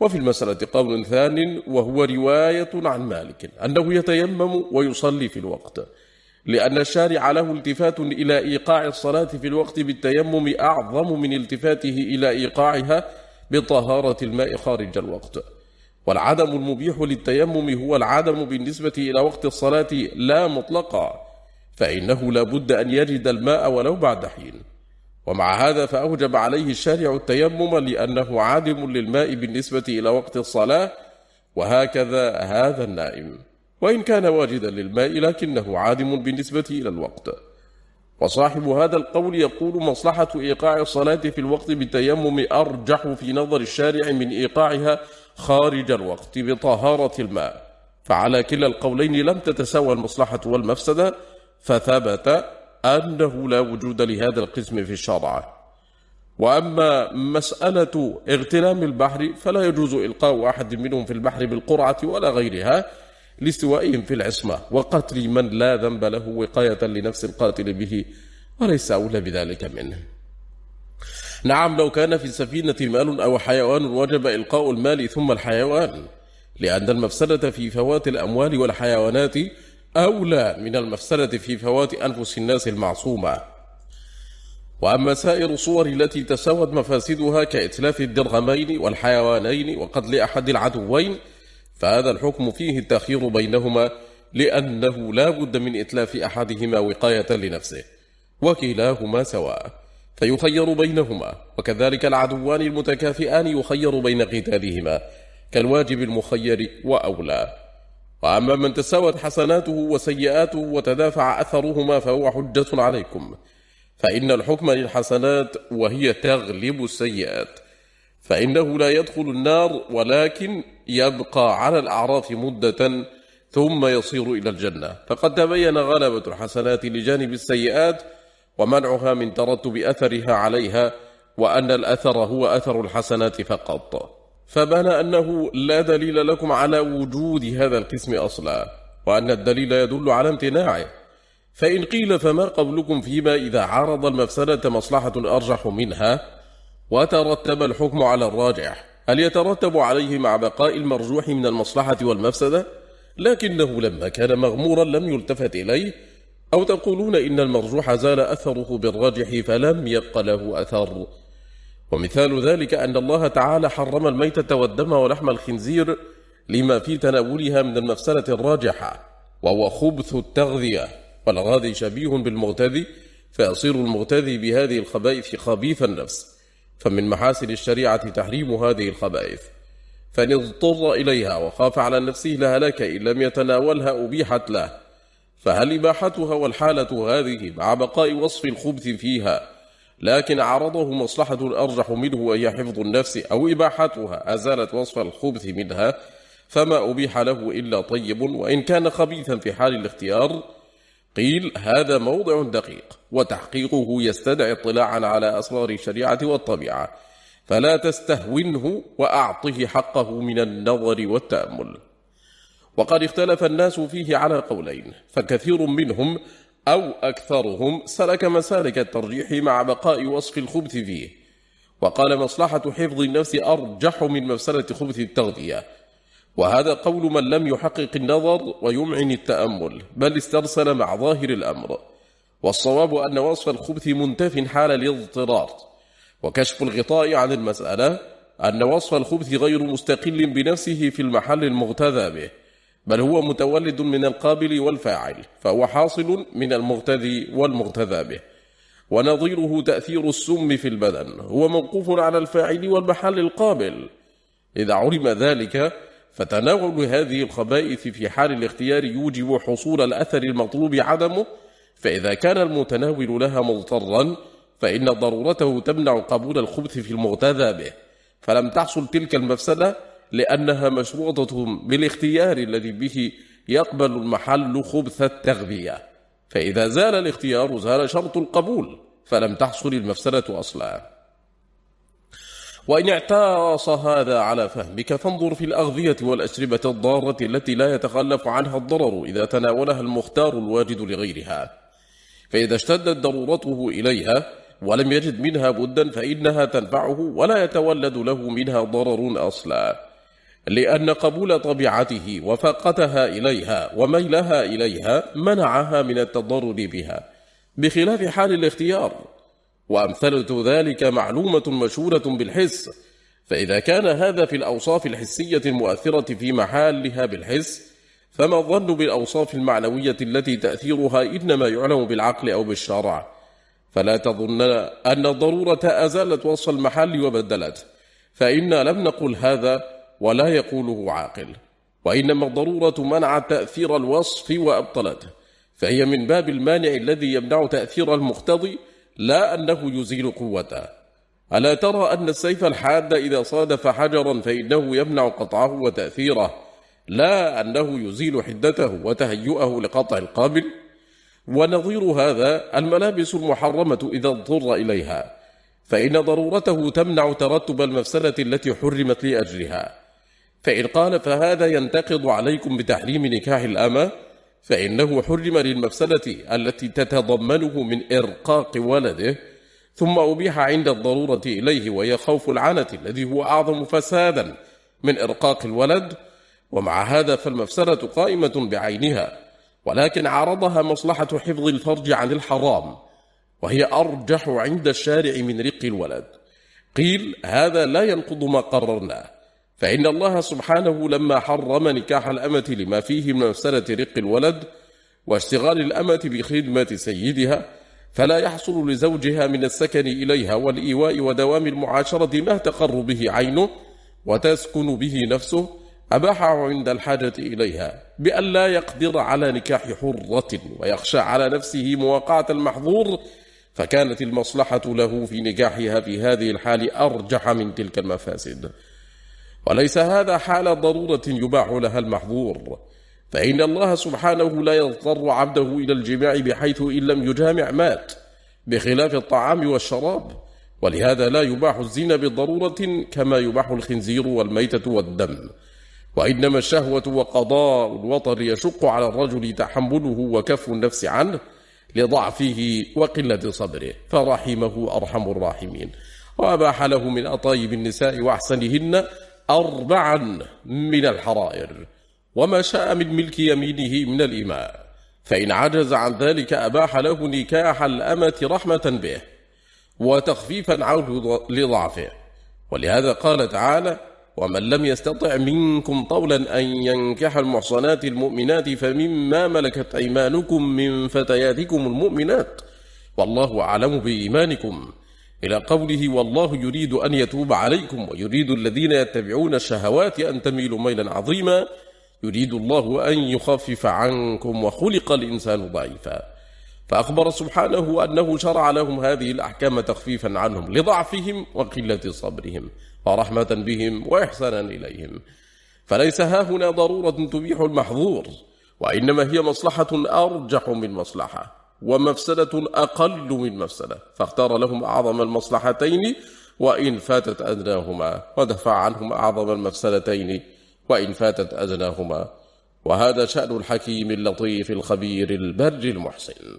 وفي المسألة قول ثان وهو رواية عن مالك أنه يتيمم ويصلي في الوقت لأن الشارع له التفات إلى إيقاع الصلاة في الوقت بالتيمم أعظم من التفاته إلى إيقاعها بطهارة الماء خارج الوقت. والعدم المبيح للتيمم هو العدم بالنسبة إلى وقت الصلاة لا مطلقا. فإنه لا بد أن يجد الماء ولو بعد حين. ومع هذا فأوجب عليه الشارع التيمم لأنه عادم للماء بالنسبة إلى وقت الصلاة وهكذا هذا النائم. وإن كان واجدا للماء لكنه عادم بالنسبة إلى الوقت. وصاحب هذا القول يقول مصلحة إيقاع الصلاة في الوقت بالتيمم أرجح في نظر الشارع من إيقاعها خارج الوقت بطهارة الماء. فعلى كلا القولين لم تتساوى المصلحة والمفسدة فثبت أنه لا وجود لهذا القسم في الشرع. وأما مسألة اغتنام البحر فلا يجوز إلقاء أحد منهم في البحر بالقرعة ولا غيرها لاستوائهم في العصمة وقتل من لا ذنب له وقاية لنفس القاتل به وليس أولى بذلك منه. نعم لو كان في السفينة مال أو حيوان وجب إلقاء المال ثم الحيوان لأن المفسدة في فوات الأموال والحيوانات أولى من المفسدة في فوات أنفس الناس المعصومة. وأما سائر الصور التي تساوت مفاسدها كإتلاف الدرهمين والحيوانين وقتل أحد العدوين فهذا الحكم فيه التأخير بينهما لأنه لا بد من إتلاف أحدهما وقاية لنفسه وكلاهما سواء. فيخير بينهما وكذلك العدوان المتكافئان يخير بين قتالهما كالواجب المخير وأولى. وأما من تساوت حسناته وسيئاته وتدافع أثرهما فهو حجة عليكم. فإن الحكم للحسنات وهي تغلب السيئات. فإنه لا يدخل النار ولكن يبقى على الأعراف مدة ثم يصير إلى الجنة. فقد تبين غلبة الحسنات لجانب السيئات ومنعها من ترتب أثرها عليها وأن الأثر هو أثر الحسنات فقط. فبان أنه لا دليل لكم على وجود هذا القسم أصلا وأن الدليل يدل على امتناعه. فإن قيل فما قبلكم فيما إذا عارض المفسدة مصلحة أرجح منها؟ وترتب الحكم على الراجح. هل يترتب عليه مع بقاء المرجوح من المصلحة والمفسدة؟ لكنه لما كان مغمورا لم يلتفت إليه. أو تقولون إن المرجوح زال أثره بالراجح فلم يبق له أثر. ومثال ذلك أن الله تعالى حرم الميتة والدم ولحم الخنزير لما في تناولها من المفسدة الراجحة وهو خبث التغذية. والغاذي شبيه بالمغتذي فيصير المغتذي بهذه الخبائث خبيث النفس فمن محاسن الشريعة تحريم هذه الخبائث. فإن اضطر إليها وخاف على نفسه لهلك إن لم يتناولها أبيحت له. فهل إباحتها والحالة هذه مع بقاء وصف الخبث فيها لكن عرضه مصلحة أرجح منه وهي حفظ النفس أو إباحتها. أزالت وصف الخبث منها فما أبيح له إلا طيب. وإن كان خبيثا في حال الاختيار قيل هذا موضع دقيق وتحقيقه يستدعي اطلاعا على أسرار الشريعة والطبيعة. فلا تستهونه وأعطه حقه من النظر والتأمل. وقد اختلف الناس فيه على قولين فكثير منهم أو أكثرهم سلك مسالك الترجيح مع بقاء وصف الخبث فيه. وقال مصلحة حفظ النفس أرجح من مفسدة خبث التغذية. وهذا قول من لم يحقق النظر ويمعن التأمل بل استرسل مع ظاهر الأمر. والصواب أن وصف الخبث منتف حال الاضطرار. وكشف الغطاء عن المسألة أن وصف الخبث غير مستقل بنفسه في المحل المغتذى به. بل هو متولد من القابل والفاعل فهو حاصل من المغتذي والمغتذى به. ونظيره تأثير السم في البدن هو موقوف على الفاعل والمحل القابل. إذا علم ذلك فتناول هذه الخبائث في حال الاختيار يوجب حصول الأثر المطلوب عدمه فإذا كان المتناول لها مضطرا فإن ضرورته تمنع قبول الخبث في المغتذى به. فلم تحصل تلك المفسدة لأنها مشروطة بالاختيار الذي به يقبل المحل خبث التغذية. فإذا زال الاختيار زال شرط القبول فلم تحصل المفسدة أصلا. وإن اعتاص هذا على فهمك فانظر في الأغذية والأشربة الضارة التي لا يتخلف عنها الضرر إذا تناولها المختار الواجد لغيرها. فإذا اشتدت ضرورته إليها ولم يجد منها بدا فإنها تنفعه ولا يتولد له منها ضرر أصلا. لأن قبول طبيعته وفاقتها إليها وميلها إليها منعها من التضرر بها. بخلاف حال الاختيار وأمثلة ذلك معلومة مشهورة بالحس فإذا كان هذا في الأوصاف الحسية المؤثرة في محالها بالحس فما الظن بالأوصاف المعنوية التي تأثيرها إنما يعلم بالعقل أو بالشرع. فلا تظن أن الضرورة أزالت وصف المحل وبدلت فإنا لم نقل هذا ولا يقوله عاقل وإنما الضرورة منع تأثير الوصف وأبطلته فهي من باب المانع الذي يمنع تأثير المقتضي لا أنه يزيل قوته. ألا ترى أن السيف الحاد إذا صادف حجرا فإنه يمنع قطعه وتأثيره لا أنه يزيل حدته وتهيئه لقطع القابل؟ ونظير هذا الملابس المحرمة إذا اضطر إليها فإن ضرورته تمنع ترتب المفسدة التي حرمت لأجلها. فإن قال فهذا ينتقض عليكم بتحريم نكاح الأمة فإنه حرم للمفسدة التي تتضمنه من إرقاق ولده ثم أبيح عند الضرورة إليه وهي خوف العنة الذي هو أعظم فسادا من إرقاق الولد ومع هذا فالمفسدة قائمة بعينها ولكن عرضها مصلحة حفظ الفرج عن الحرام وهي أرجح عند الشارع من رق الولد. قيل هذا لا ينقض ما قررناه. فإن الله سبحانه لما حرم نكاح الأمة لما فيه من مفسدة رق الولد واشتغال الأمة بخدمة سيدها فلا يحصل لزوجها من السكن إليها والإيواء ودوام المعاشرة ما تقر به عينه وتسكن به نفسه أباحه عند الحاجة إليها بأن لا يقدر على نكاح حرة ويخشى على نفسه مواقعة المحظور فكانت المصلحة له في نكاحها في هذه الحال أرجح من تلك المفاسد. وليس هذا حال ضرورة يباح لها المحظور. فإن الله سبحانه لا يضطر عبده إلى الجماع بحيث إن لم يجامع مات بخلاف الطعام والشراب. ولهذا لا يباح الزنا بالضرورة كما يباح الخنزير والميتة والدم. وإنما الشهوة وقضاء الوطر يشق على الرجل تحمله وكف النفس عنه لضعفه وقلة صبره فرحمه أرحم الراحمين. وأباح له من أطايب النساء وأحسنهن أربعا من الحرائر وما شاء من ملك يمينه من الإماء فإن عجز عن ذلك أباح له نكاح الأمة رحمة به وتخفيفا عنه لضعفه. ولهذا قال تعالى ومن لم يستطع منكم طولا أن ينكح المحصنات المؤمنات فمما ملكت أيمانكم من فتياتكم المؤمنات والله أعلم بإيمانكم. إلى قوله والله يريد أن يتوب عليكم ويريد الذين يتبعون الشهوات أن تميلوا ميلا عظيما يريد الله أن يخفف عنكم وخلق الإنسان ضعيفا. فأخبر سبحانه أنه شرع لهم هذه الأحكام تخفيفا عنهم لضعفهم وقلة صبرهم ورحمة بهم وإحسانا إليهم. فليس ها هنا ضرورة تبيح المحظور وإنما هي مصلحة أرجح من مصلحة. ومفسدة أقل من مفسدة فاختار لهم أعظم المصلحتين وإن فاتت أدناهما ودفع عنهم أعظم المفسدتين وإن فاتت أدناهما. وهذا شأن الحكيم اللطيف الخبير البر المحسن.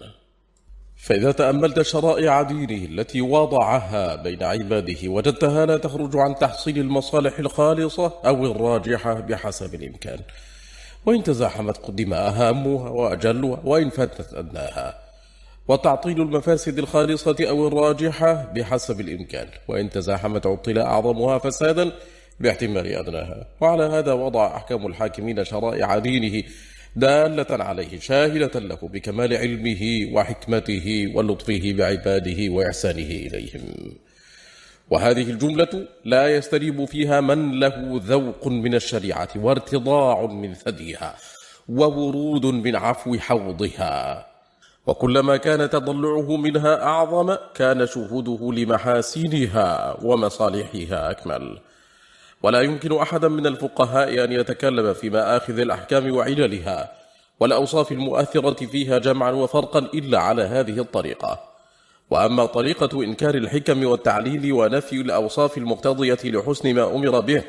فإذا تأملت شرائع دينه التي وضعها بين عباده وجدتها لا تخرج عن تحصيل المصالح الخالصة أو الراجحة بحسب الإمكان. وإن تزاحمت قدم أهامها وأجلها وإن فاتت أدناها. وتعطيل المفاسد الخالصة أو الراجحة بحسب الإمكان. وإن تزاحمت عطل أعظمها فسادا باحتمال أدناها. وعلى هذا وضع أحكام الحاكمين شرائع دينه دالة عليه شاهدة له بكمال علمه وحكمته ولطفه بعباده وإحسانه إليهم. وهذه الجملة لا يستريب فيها من له ذوق من الشريعة وارتضاع من ثديها وورود من عفو حوضها. وكلما كان تضلعه منها أعظم كان شهوده لمحاسنها ومصالحها أكمل. ولا يمكن أحدا من الفقهاء أن يتكلم في مآخذ الأحكام وعللها والأوصاف المؤثرة فيها جمعا وفرقا إلا على هذه الطريقة. وأما طريقة إنكار الحكم والتعليل ونفي الأوصاف المقتضية لحسن ما أمر به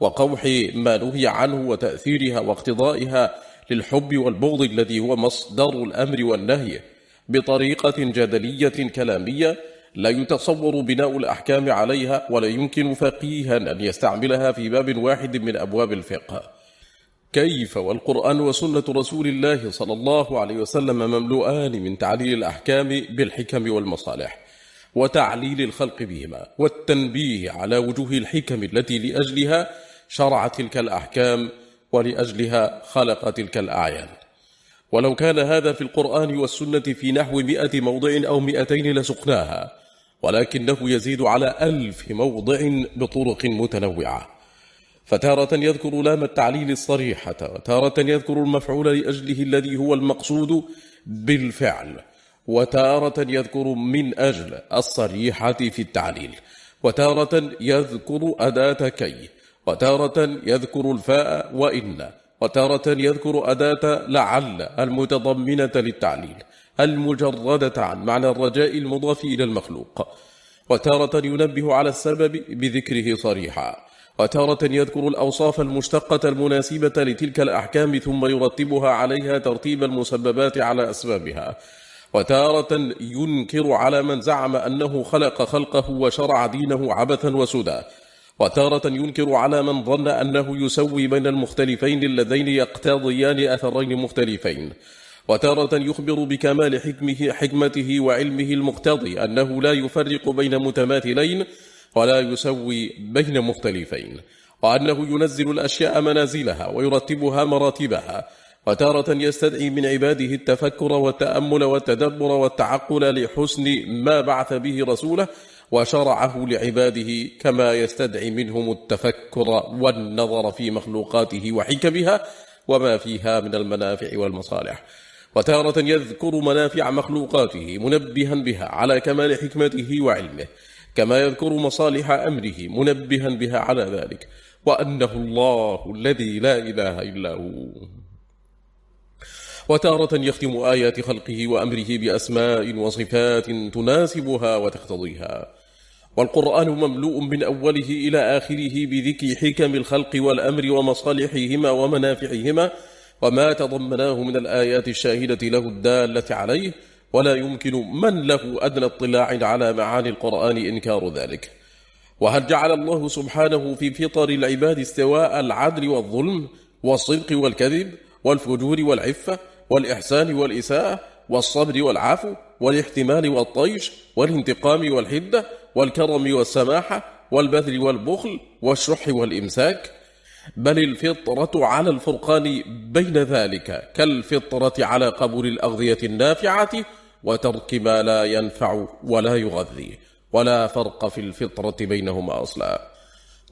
وقوح ما نهي عنه وتأثيرها واقتضائها للحب والبغض الذي هو مصدر الأمر والنهي بطريقة جدلية كلامية لا يتصور بناء الأحكام عليها ولا يمكن فقيها أن يستعملها في باب واحد من أبواب الفقه. كيف والقرآن وسنة رسول الله صلى الله عليه وسلم مملوءان من تعليل الأحكام بالحكم والمصالح وتعليل الخلق بهما والتنبيه على وجوه الحكم التي لأجلها شرع تلك الأحكام ولأجلها خلق تلك الأعيان ولو كان هذا في القرآن والسنة في نحو مئة موضع أو مئتين لسقناها ولكنه يزيد على ألف موضع بطرق متنوعة. فتارة يذكر لام التعليل الصريحة وتارة يذكر المفعول لأجله الذي هو المقصود بالفعل وتارة يذكر من أجل الصريحة في التعليل وتارة يذكر أداة كي. وتارة يذكر الفاء وإن وتارة يذكر أداة لعل المتضمنة للتعليل المجردة عن معنى الرجاء المضاف إلى المخلوق. وتارة ينبه على السبب بذكره صريحا. وتارة يذكر الأوصاف المشتقة المناسبة لتلك الأحكام ثم يرتبها عليها ترتيب المسببات على أسبابها. وتارة ينكر على من زعم أنه خلق خلقه وشرع دينه عبثا وسدى. وتارة ينكر على من ظن أنه يسوي بين المختلفين اللذين يقتضيان أثرين مختلفين. وتارة يخبر بكمال حكمه حكمته وعلمه المقتضي أنه لا يفرق بين متماثلين ولا يسوي بين مختلفين وأنه ينزل الأشياء منازلها ويرتبها مراتبها. وتارة يستدعي من عباده التفكر والتأمل والتدبر والتعقل لحسن ما بعث به رسوله وشرعه لعباده كما يستدعي منهم التفكر والنظر في مخلوقاته وحكمها وما فيها من المنافع والمصالح. وتارة يذكر منافع مخلوقاته منبها بها على كمال حكمته وعلمه كما يذكر مصالح أمره منبها بها على ذلك وأنه الله الذي لا إله إلا هو. وتارة يختم آيات خلقه وأمره بأسماء وصفات تناسبها وتقتضيها. والقرآن مملوء من أوله إلى آخره بذكر حكم الخلق والأمر ومصالحهما ومنافعهما وما تضمناه من الآيات الشاهدة له الدالة عليه ولا يمكن من له أدنى اطلاع على معاني القرآن إنكار ذلك. وهل جعل الله سبحانه في فطر العباد استواء العدل والظلم والصدق والكذب والفجور والعفة والإحسان والإساءة والصبر والعفو والاحتمال والطيش والانتقام والحدة والكرم والسماحة والبذل والبخل والشح والإمساك. بل الفطرة على الفرقان بين ذلك كالفطرة على قبول الأغذية النافعة وترك ما لا ينفع ولا يغذي ولا فرق في الفطرة بينهما أصلا.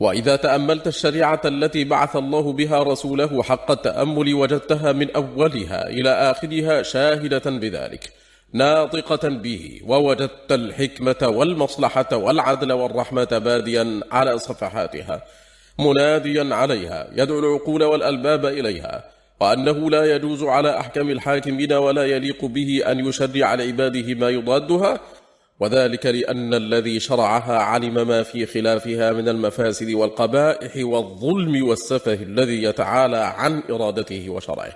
وإذا تأملت الشريعة التي بعث الله بها رسوله حق التأمل وجدتها من أولها إلى آخرها شاهدة بذلك. ناطقة به ووجدت الحكمة والمصلحة والعدل والرحمة باديا على صفحاتها مناديا عليها يدعو العقول والألباب إليها وأنه لا يجوز على أحكم الحاكمين ولا يليق به أن يشرع لعباده ما يضادها وذلك لأن الذي شرعها علم ما في خلافها من المفاسد والقبائح والظلم والسفه الذي يتعالى عن إرادته وشرعه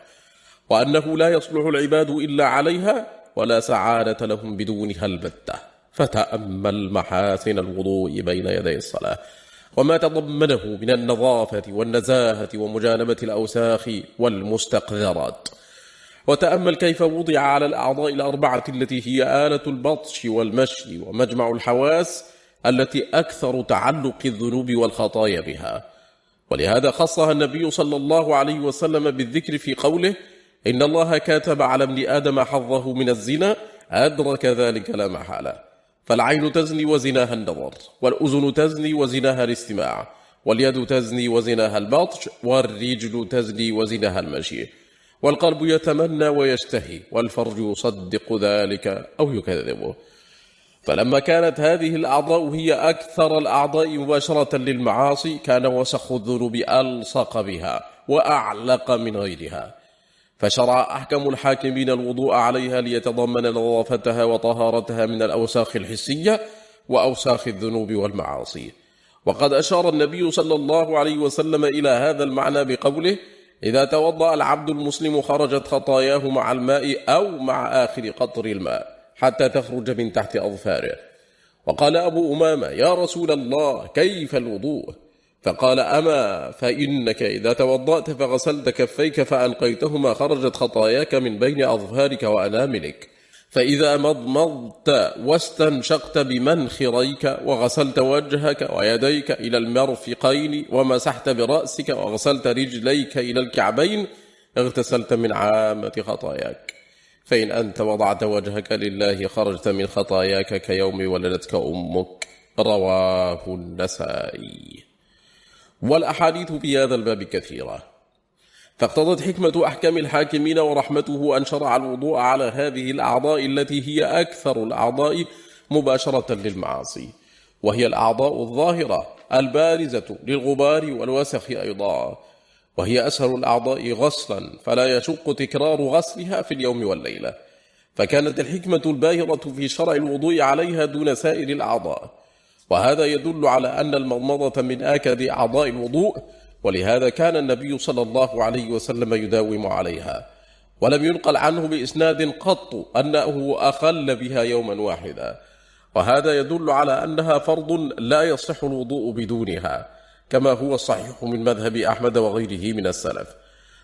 وأنه لا يصلح العباد إلا عليها ولا سعادة لهم بدونها البتة. فتأمل محاسن الوضوء بين يدي الصلاة. وما تضمنه من النظافة والنزاهة ومجانبة الأوساخ والمستقذرات. وتأمل كيف وضع على الأعضاء الأربعة التي هي آلة البطش والمشي ومجمع الحواس التي أكثر تعلق الذنوب والخطايا بها. ولهذا خصها النبي صلى الله عليه وسلم بالذكر في قوله إن الله كاتب على ابن آدم حظه من الزنا أدرك ذلك لا محالة فالعين تزني وزناها النظر والأذن تزني وزناها الاستماع واليد تزني وزناها البطش والرجل تزني وزناها المشي والقلب يتمنى ويشتهي والفرج يصدق ذلك أو يكذبه. فلما كانت هذه الأعضاء هي أكثر الأعضاء مباشرة للمعاصي كان وسخ الذنوب ألصق بها وأعلق من غيرها. فشرع أحكم الحاكمين الوضوء عليها ليتضمن نظافتها وطهارتها من الأوساخ الحسية وأوساخ الذنوب والمعاصي. وقد أشار النبي صلى الله عليه وسلم إلى هذا المعنى بقوله إذا توضأ العبد المسلم خرجت خطاياه مع الماء أو مع آخر قطر الماء حتى تخرج من تحت أظفاره وقال أبو أمامة يا رسول الله كيف الوضوء؟ فقال أما فإنك إذا توضأت فغسلت كفيك فألقيتهما خرجت خطاياك من بين أظفارك وأناملك. فإذا مضمضت واستنشقت بمنخريك وغسلت وجهك ويديك إلى المرفقين ومسحت برأسك وغسلت رجليك إلى الكعبين اغتسلت من عامة خطاياك. فإن أنت وضعت وجهك لله خرجت من خطاياك كيوم ولدتك أمك. رواه النسائي. والأحاديث في هذا الباب كثيرة. فاقتضت حكمة أحكام الحاكمين ورحمته أن شرع الوضوء على هذه الأعضاء التي هي أكثر الأعضاء مباشرة للمعاصي. وهي الأعضاء الظاهرة البارزة للغبار والوسخ أيضا. وهي أسهل الأعضاء غسلا فلا يشق تكرار غسلها في اليوم والليلة. فكانت الحكمة الباهرة في شرع الوضوء عليها دون سائر الأعضاء. وهذا يدل على أن المضمضة من آكد أعضاء الوضوء ولهذا كان النبي صلى الله عليه وسلم يداوم عليها. ولم ينقل عنه بإسناد قط أنه أخل بها يوما واحدا. وهذا يدل على أنها فرض لا يصح الوضوء بدونها كما هو الصحيح من مذهب أحمد وغيره من السلف.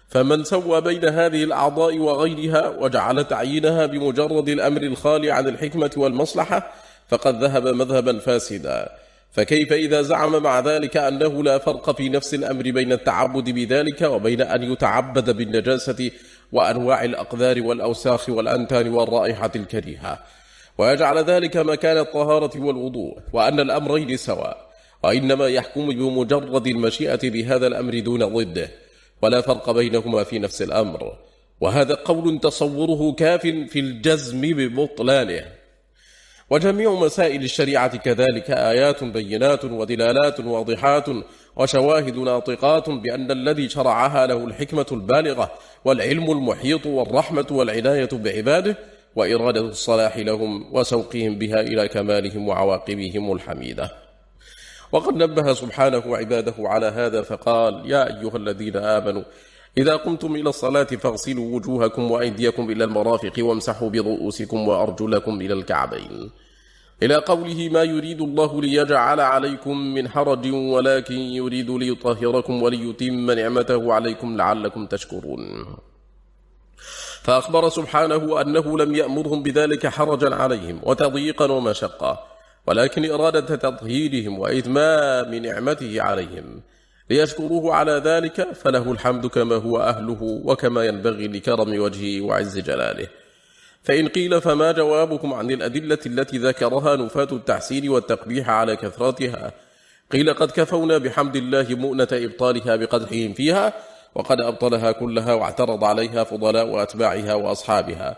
فمن سوى بين هذه الأعضاء وغيرها وجعل تعيينها بمجرد الأمر الخالي عن الحكمة والمصلحة فقد ذهب مذهبا فاسدا. فكيف إذا زعم مع ذلك أنه لا فرق في نفس الأمر بين التعبد بذلك وبين أن يتعبد بالنجاسة وأنواع الأقذار والأوساخ والأنتان والرائحة الكريهة؟ ويجعل ذلك مكان الطهارة والوضوء وأن الأمرين سواء. وإنما يحكم بمجرد المشيئة بهذا الأمر دون ضده ولا فرق بينهما في نفس الأمر. وهذا قول تصوره كاف في الجزم ببطلانه. وجميع مسائل الشريعة كذلك آيات بينات ودلالات واضحات وشواهد ناطقات بأن الذي شرعها له الحكمة البالغة والعلم المحيط والرحمة والعناية بعباده وإرادة الصلاح لهم وسوقهم بها إلى كمالهم وعواقبهم الحميدة. وقد نبه سبحانه عباده على هذا فقال يا أيها الذين آمنوا إذا قمتم إلى الصلاة فاغسلوا وجوهكم وأيديكم إلى المرافق وامسحوا برؤوسكم وأرجلكم إلى الكعبين. إلى قوله ما يريد الله ليجعل عليكم من حرج ولكن يريد ليطهركم وليتم نعمته عليكم لعلكم تشكرون. فأخبر سبحانه أنه لم يأمرهم بذلك حرجا عليهم وتضييقا ومشقة ولكن إرادة تطهيرهم وإتمام نعمته عليهم. ليشكروه على ذلك فله الحمد كما هو أهله وكما ينبغي لكرم وجهه وعز جلاله. فإن قيل فما جوابكم عن الأدلة التي ذكرها نفاة التحسين والتقبيح على كثرتها قيل قد كفونا بحمد الله مؤنة إبطالها بقدحهم فيها وقد أبطلها كلها واعترض عليها فضلاء أتباعها وأصحابها.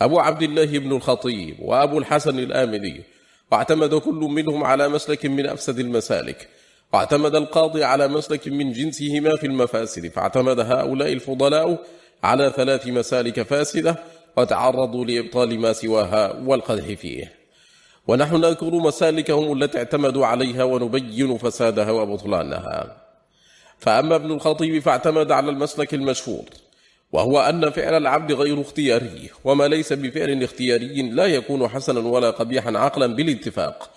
أبو عبد الله بن الخطيب وأبو الحسن الآمدي واعتمد كل منهم على مسلك من أفسد المسالك. واعتمد القاضي على مسلك من جنسهما في المفاسد فاعتمد هؤلاء الفضلاء على ثلاث مسالك فاسدة وتعرضوا لإبطال ما سواها والقدح فيه. ونحن نذكر مسالكهم التي اعتمدوا عليها ونبين فسادها وبطلانها. فأما ابن الخطيب فاعتمد على المسلك المشهور وهو أن فعل العبد غير اختياري وما ليس بفعل اختياري لا يكون حسنا ولا قبيحا عقلا بالاتفاق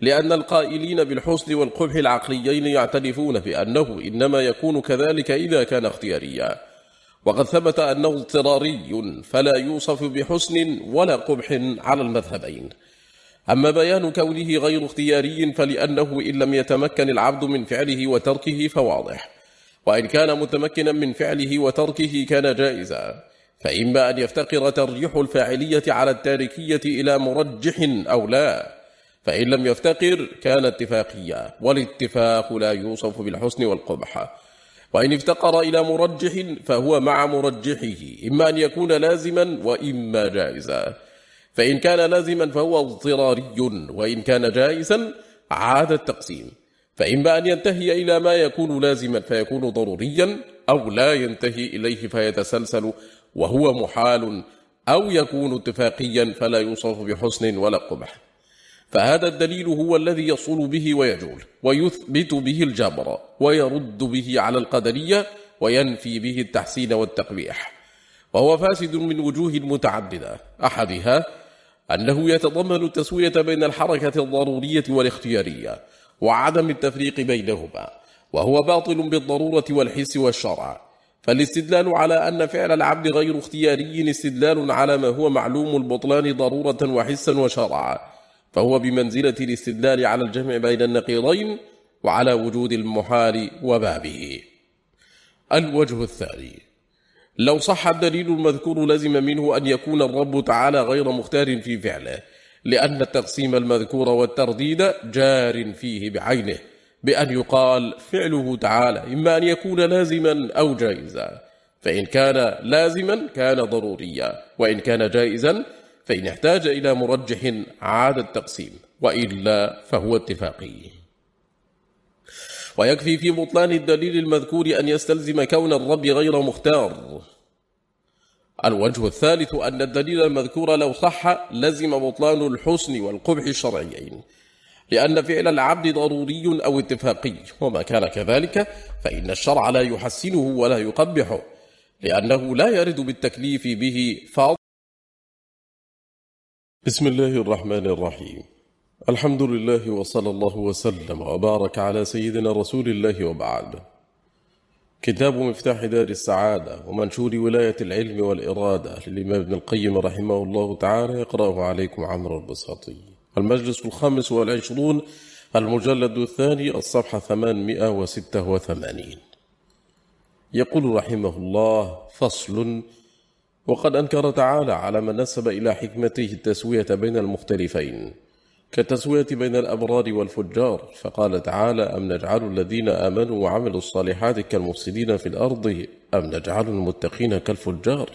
لأن القائلين بالحسن والقبح العقليين يعترفون بأنه إنما يكون كذلك إذا كان اختياريا. وقد ثبت أنه اضطراري فلا يوصف بحسن ولا قبح على المذهبين. أما بيان كونه غير اختياري فلأنه إن لم يتمكن العبد من فعله وتركه فواضح. وإن كان متمكنا من فعله وتركه كان جائزا. فإما أن يفتقر ترجيح الفاعلية على التاركية إلى مرجح أو لا. فإن لم يفتقر كان اتفاقيا والاتفاق لا يوصف بالحسن والقبح. وإن افتقر إلى مرجح فهو مع مرجحه إما أن يكون لازما وإما جائزا. فإن كان لازما فهو اضطراري وإن كان جائزا عاد التقسيم. فإما أن ينتهي إلى ما يكون لازما فيكون ضروريا أو لا ينتهي إليه فيتسلسل وهو محال أو يكون اتفاقيا فلا يوصف بحسن ولا قبح. فهذا الدليل هو الذي يصول به ويجول ويثبت به الجبر ويرد به على القدرية وينفي به التحسين والتقبيح. وهو فاسد من وجوه متعددة أحدها أنه يتضمن التسوية بين الحركة الضرورية والاختيارية وعدم التفريق بينهما وهو باطل بالضرورة والحس والشرع. فالاستدلال على أن فعل العبد غير اختياري استدلال على ما هو معلوم البطلان ضرورة وحسا وشرعا. فهو بمنزلة الاستدلال على الجمع بين النقيضين وعلى وجود المحال وبابه. الوجه الثاني. لو صح الدليل المذكور لزم منه أن يكون الرب تعالى غير مختار في فعله لأن التقسيم المذكور والترديد جار فيه بعينه بأن يقال فعله تعالى إما أن يكون لازما أو جائزا. فإن كان لازما كان ضروريا وإن كان جائزا فإن احتاج إلى مرجح عاد التقسيم وإلا فهو اتفاقي. ويكفي في بطلان الدليل المذكور أن يستلزم كون الرب غير مختار. الوجه الثالث أن الدليل المذكور لو صح لزم بطلان الحسن والقبح الشرعيين لأن فعل العبد ضروري أو اتفاقي وما كان كذلك فإن الشرع لا يحسنه ولا يقبحه لأنه لا يرد بالتكليف به فاضل بسم الله الرحمن الرحيم. الحمد لله وصلى الله وسلم وبارك على سيدنا رسول الله وبعد. كتاب مفتاح دار السعادة ومنشور ولاية العلم والإرادة للإمام ابن القيم رحمه الله تعالى يقرأه عليكم عمرو البساطي. المجلس الخامس والعشرون المجلد الثاني الصفحة 886 يقول رحمه الله فصل وقد أنكر تعالى على من نسب إلى حكمته التسوية بين المختلفين كالتسوية بين الأبرار والفجار فقال تعالى أم نجعل الذين آمنوا وعملوا الصالحات كالمفسدين في الأرض أم نجعل المتقين كالفجار؟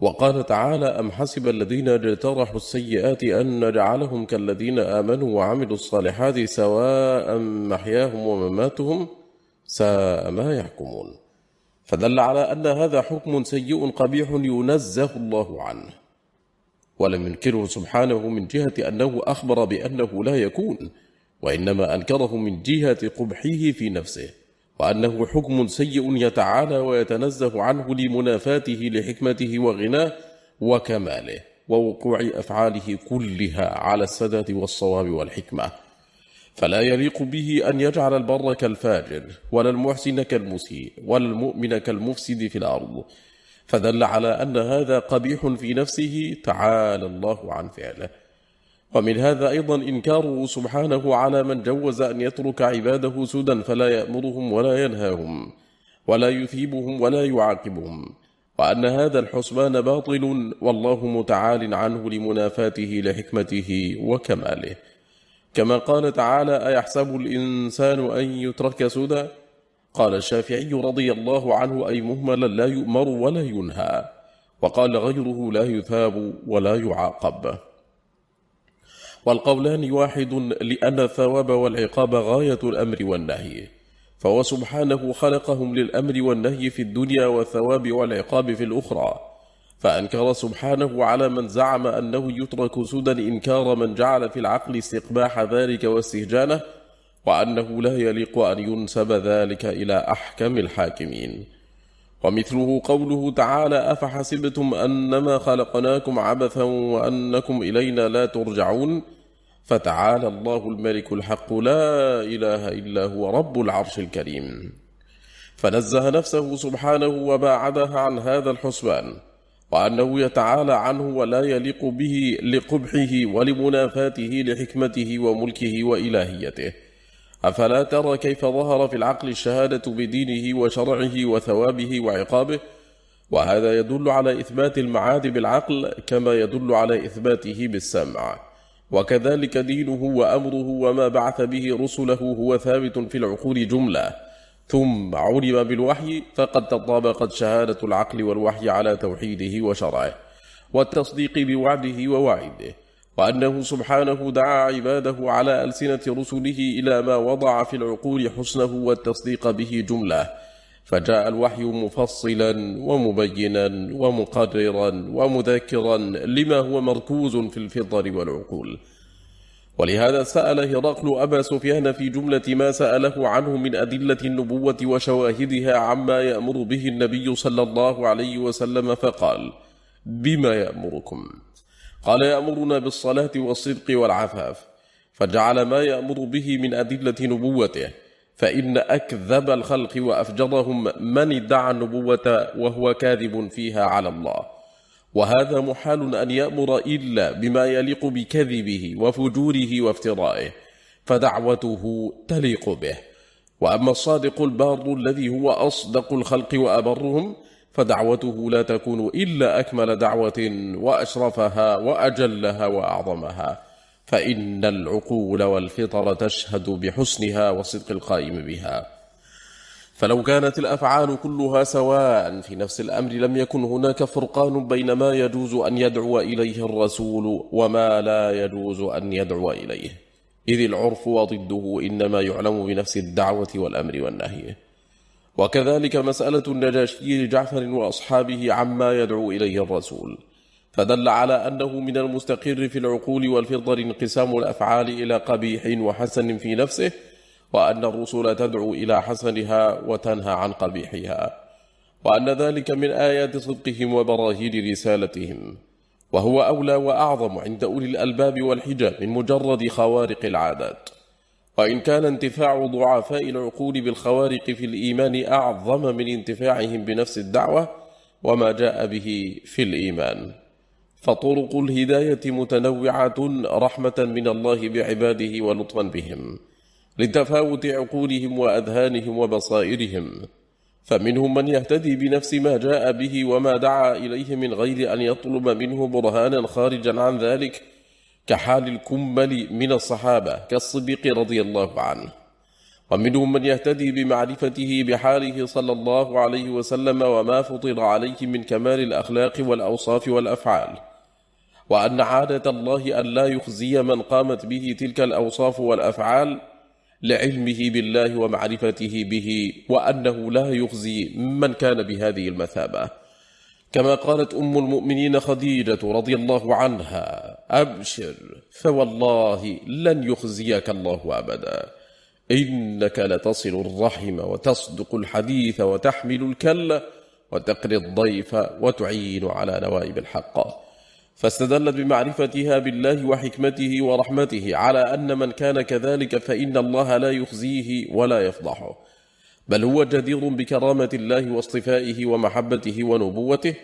وقال تعالى أم حسب الذين اجترحوا السيئات أن نجعلهم كالذين آمنوا وعملوا الصالحات سواء محياهم ومماتهم ساء ما يحكمون. فدل على أن هذا حكم سيء قبيح ينزه الله عنه. ولم ينكره سبحانه من جهة أنه أخبر بأنه لا يكون وإنما أنكره من جهة قبحه في نفسه وأنه حكم سيء يتعالى ويتنزه عنه لمنافاته لحكمته وغناه وكماله ووقوع أفعاله كلها على السداد والصواب والحكمة. فلا يليق به أن يجعل البر كالفاجر ولا المحسن كالمسيء ولا المؤمن كالمفسد في الأرض. فدل على أن هذا قبيح في نفسه تعالى الله عن فعله. ومن هذا أيضا إنكاره سبحانه على من جوز أن يترك عباده سدى فلا يأمرهم ولا ينهاهم ولا يثيبهم ولا يعاقبهم. وأن هذا الحسبان باطل والله متعال عنه لمنافاته لحكمته وكماله. كما قال تعالى أيحسب الإنسان أن يترك سدى؟ قال الشافعي رضي الله عنه أي مهملا لا يؤمر ولا ينهى وقال غيره لا يثاب ولا يعاقب. والقولان واحد لأن الثواب والعقاب غاية الأمر والنهي فهو سبحانه خلقهم للأمر والنهي في الدنيا والثواب والعقاب في الأخرى. فأنكر سبحانه على من زعم أنه يترك سدى إنكار من جعل في العقل استقباح ذلك واستهجانه وأنه لا يليق أن ينسب ذلك إلى أحكم الحاكمين. ومثله قوله تعالى أفحسبتم أنما خلقناكم عبثا وأنكم إلينا لا ترجعون؟ فتعالى الله الملك الحق لا إله إلا هو رب العرش الكريم. فنزه نفسه سبحانه وباعدها عن هذا الحسبان. وأنه يتعالى عنه ولا يليق به لقبحه ولمنافاته لحكمته وملكه وإلهيته. أفلا ترى كيف ظهر في العقل الشهادة بدينه وشرعه وثوابه وعقابه؟ وهذا يدل على إثبات المعاد بالعقل كما يدل على إثباته بالسمع. وكذلك دينه وأمره وما بعث به رسله هو ثابت في العقول جملة. ثم علم بالوحي فقد تطابقت شهادة العقل والوحي على توحيده وشرعه والتصديق بوعده ووعده وأنه سبحانه دعا عباده على ألسنة رسله إلى ما وضع في العقول حسنه والتصديق به جملة فجاء الوحي مفصلا ومبينا ومقررا ومذكرا لما هو مركوز في الفطر والعقول. ولهذا سأل هرقل أبا سفيان في جملة ما سأله عنه من أدلة النبوة وشواهدها عما يأمر به النبي صلى الله عليه وسلم فقال بما يأمركم؟ قال يأمرنا بالصلاة والصدق والعفاف فجعل ما يأمر به من أدلة نبوته فإن أكذب الخلق وأفجرهم من ادعى النبوة وهو كاذب فيها على الله وهذا محال أن يأمر إلا بما يليق بكذبه وفجوره وافترائه فدعوته تليق به. وأما الصادق البار الذي هو أصدق الخلق وأبرهم فدعوته لا تكون إلا أكمل دعوة وأشرفها وأجلها وأعظمها. فإن العقول والفطر تشهد بحسنها وصدق القائم بها. فلو كانت الأفعال كلها سواء في نفس الأمر لم يكن هناك فرقان بين ما يجوز أن يدعو إليه الرسول وما لا يجوز أن يدعو إليه. إذ العرف وضده إنما يعلم بنفس الدعوة والأمر والنهي. وكذلك مسألة النجاشي لجعفر وأصحابه عما يدعو إليه الرسول. فدل على أنه من المستقر في العقول والفطر انقسام الأفعال إلى قبيح وحسن في نفسه وأن الرسل تدعو إلى حسنها وتنهى عن قبيحها وأن ذلك من آيات صدقهم وبراهين رسالتهم وهو أولى وأعظم عند أولي الألباب والحجاب من مجرد خوارق العادات. وإن كان انتفاع ضعفاء العقول بالخوارق في الإيمان أعظم من انتفاعهم بنفس الدعوة وما جاء به في الإيمان. فطرق الهداية متنوعة رحمة من الله بعباده ولطفا بهم. لتفاوت عقولهم وأذهانهم وبصائرهم. فمنهم من يهتدي بنفس ما جاء به وما دعا إليه من غير أن يطلب منه برهانا خارجا عن ذلك كحال الكمل من الصحابة كالصديق رضي الله عنه. ومنهم من يهتدي بمعرفته بحاله صلى الله عليه وسلم وما فطر عليه من كمال الأخلاق والأوصاف والأفعال. وأن عادة الله أن لا يخزي من قامت به تلك الأوصاف والأفعال لعلمه بالله ومعرفته به وأنه لا يخزي من كان بهذه المثابة. كما قالت أم المؤمنين خديجة رضي الله عنها أبشر فوالله لن يخزيك الله أبدا. إنك لتصل الرحم وتصدق الحديث وتحمل الكل وتقري الضيف وتعين على نوائب الحق. فاستدلت بمعرفتها بالله وحكمته ورحمته على أن من كان كذلك فإن الله لا يخزيه ولا يفضحه. بل هو جدير بكرامة الله واصطفائه ومحبته ونبوته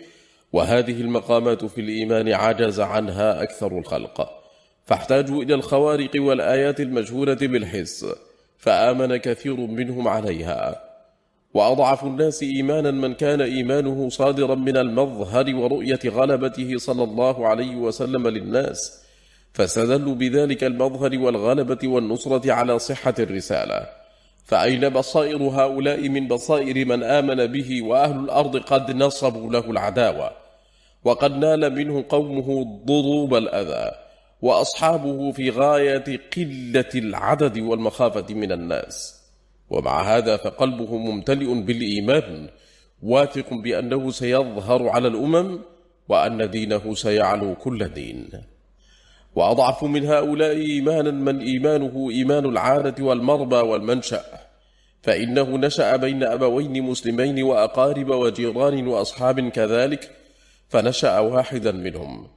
وهذه المقامات في الإيمان عجز عنها أكثر الخلق. فاحتاجوا إلى الخوارق والآيات المجهولة بالحس فآمن كثير منهم عليها. وأضعف الناس إيمانا من كان إيمانه صادرا من المظهر ورؤية غلبته صلى الله عليه وسلم للناس فاستدلوا بذلك المظهر والغلبة والنصرة على صحة الرسالة. فأين بصائر هؤلاء من بصائر من آمن به وأهل الأرض قد نصبوا له العداوة وقد نال منه قومه ضروب الأذى وأصحابه في غاية قلة العدد والمخافة من الناس. ومع هذا فقلبه ممتلئ بالإيمان واثق بأنه سيظهر على الأمم وأن دينه سيعلو كل دين. وأضعف من هؤلاء إيمانا من إيمانه إيمان العادة والمربى والمنشأ. فإنه نشأ بين أبوين مسلمين وأقارب وجيران وأصحاب كذلك فنشأ واحدا منهم.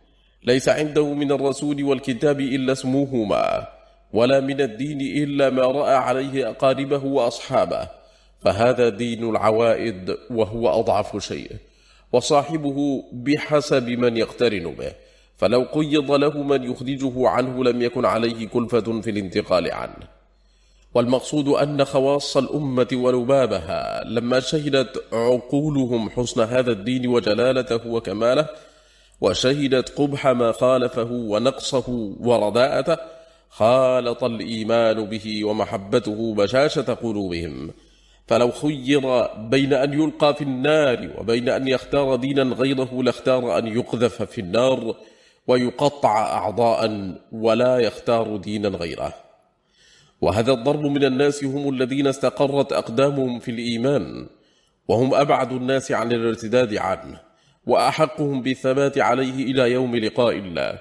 ليس عنده من الرسول والكتاب إلا اسمهما. ولا من الدين إلا ما رأى عليه أقاربه وأصحابه فهذا دين العوائد وهو أضعف شيء وصاحبه بحسب من يقترن به فلو قيض له من يخرجه عنه لم يكن عليه كلفة في الانتقال عنه. والمقصود أن خواص الأمة ولبابها لما شهدت عقولهم حسن هذا الدين وجلالته وكماله وشهدت قبح ما خالفه ونقصه ورداءته خالط الإيمان به ومحبته بشاشة قلوبهم. فلو خير بين أن يلقى في النار وبين أن يختار دينا غيره لاختار أن يقذف في النار ويقطع أعضاء ولا يختار دينا غيره. وهذا الضرب من الناس هم الذين استقرت أقدامهم في الإيمان وهم أبعد الناس عن الارتداد عنه وأحقهم بالثبات عليه إلى يوم لقاء الله.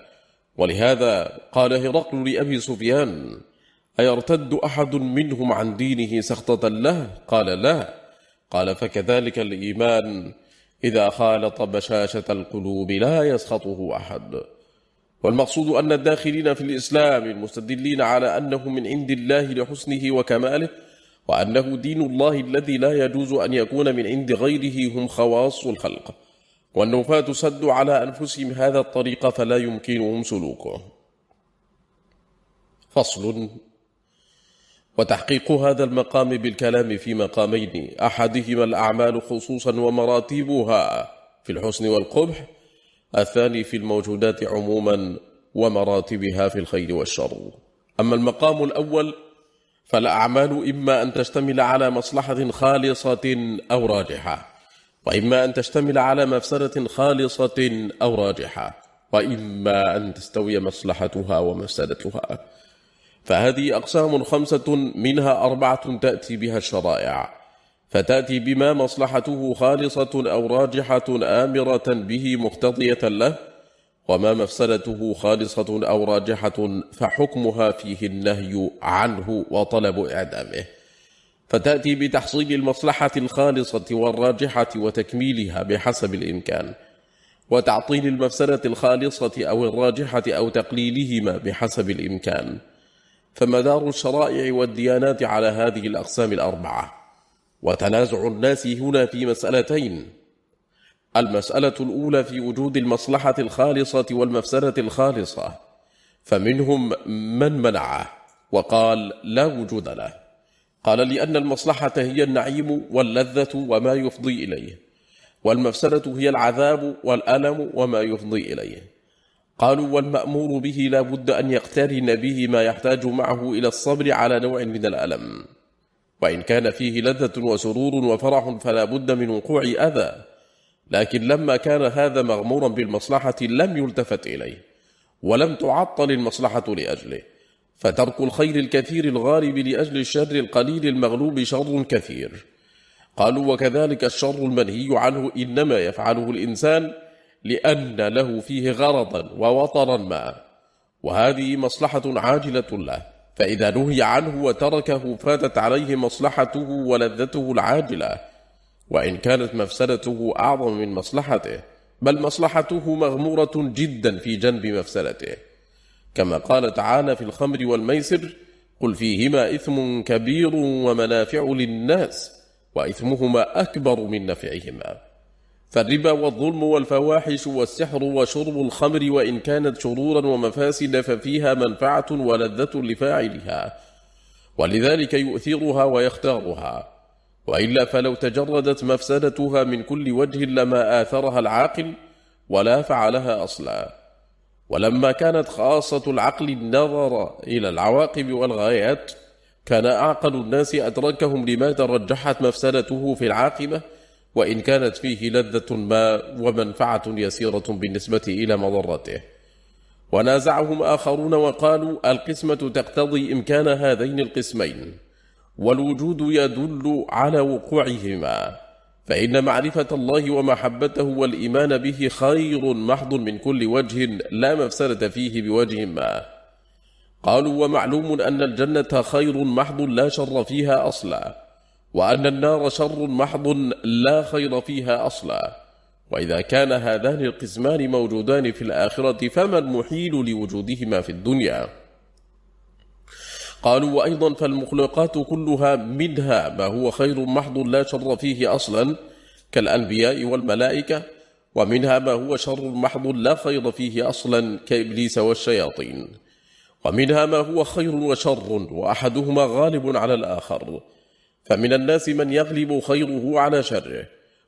ولهذا قال هرقل لأبي سفيان أيرتد أحد منهم عن دينه سخطة له؟ قال لا. قال فكذلك الإيمان إذا خالط بشاشة القلوب لا يسخطه أحد. والمقصود أن الداخلين في الإسلام المستدلين على أنه من عند الله لحسنه وكماله وأنه دين الله الذي لا يجوز أن يكون من عند غيره هم خواص الخلق. والنفاة سدوا على أنفسهم هذا الطريق فلا يمكنهم سلوكه. فصل. وتحقيق هذا المقام بالكلام في مقامين أحدهما الأعمال خصوصا ومراتبها في الحسن والقبح الثاني في الموجودات عموما ومراتبها في الخير والشر. أما المقام الأول فالأعمال إما أن تشتمل على مصلحة خالصة أو راجحة. وإما أن تشتمل على مفسدة خالصة أو راجحة وإما أن تستوي مصلحتها ومفسدتها. فهذه أقسام خمسة منها أربعة تأتي بها الشرائع. فتأتي بما مصلحته خالصة أو راجحة آمرة به مقتضية له وما مفسدته خالصة أو راجحة فحكمها فيه النهي عنه وطلب إعدامه. فتأتي بتحصيل المصلحة الخالصة والراجحة وتكميلها بحسب الإمكان وتعطيل المفسدة الخالصة أو الراجحة أو تقليلهما بحسب الإمكان. فمدار الشرائع والديانات على هذه الأقسام الأربعة. وتنازع الناس هنا في مسألتين. المسألة الأولى في وجود المصلحة الخالصة والمفسدة الخالصة فمنهم من منعه وقال لا وجود له. قال لأن المصلحة هي النعيم واللذة وما يفضي إليه والمفسدة هي العذاب والألم وما يفضي إليه. قالوا والمأمور به لا بد أن يقترن به ما يحتاج معه إلى الصبر على نوع من الألم. وإن كان فيه لذة وسرور وفرح فلا بد من وقوع أذى لكن لما كان هذا مغمورا بالمصلحة لم يلتفت إليه ولم تعطل المصلحة لأجله. فترك الخير الكثير الغالب لأجل الشر القليل المغلوب شر كثير. قالوا وكذلك الشر المنهي عنه إنما يفعله الإنسان لأن له فيه غرضا ووطرا ما. وهذه مصلحة عاجلة له فإذا نهي عنه وتركه فاتت عليه مصلحته ولذته العاجلة. وإن كانت مفسدته أعظم من مصلحته بل مصلحته مغمورة جدا في جنب مفسدته. كما قال تعالى في الخمر والميسر قل فيهما إثم كبير ومنافع للناس وإثمهما أكبر من نفعهما. فالربا والظلم والفواحش والسحر وشرب الخمر وإن كانت شرورا ومفاسد ففيها منفعة ولذة لفاعلها. ولذلك يؤثرها ويختارها. وإلا فلو تجردت مفسدتها من كل وجه لما آثرها العاقل ولا فعلها أصلا. ولما كانت خاصة العقل النظر إلى العواقب والغايات كان أعقل الناس أدركهم لما ترجحت مفسدته في العاقبة وإن كانت فيه لذة ما ومنفعة يسيرة بالنسبة إلى مضرته ونازعهم آخرون وقالوا القسمة تقتضي إمكان هذين القسمين والوجود يدل على وقوعهما. فإن معرفة الله ومحبته والإيمان به خير محض من كل وجه لا مفسدة فيه بوجه ما. قالوا ومعلوم أن الجنة خير محض لا شر فيها أصلا وأن النار شر محض لا خير فيها أصلا. وإذا كان هذان القسمان موجودان في الآخرة فما المحيل لوجودهما في الدنيا؟ قالوا وأيضا فالمخلوقات كلها منها ما هو خير محض لا شر فيه أصلا كالأنبياء والملائكة ومنها ما هو شر محض لا خير فيه أصلا كإبليس والشياطين ومنها ما هو خير وشر وأحدهما غالب على الآخر. فمن الناس من يغلب خيره على شره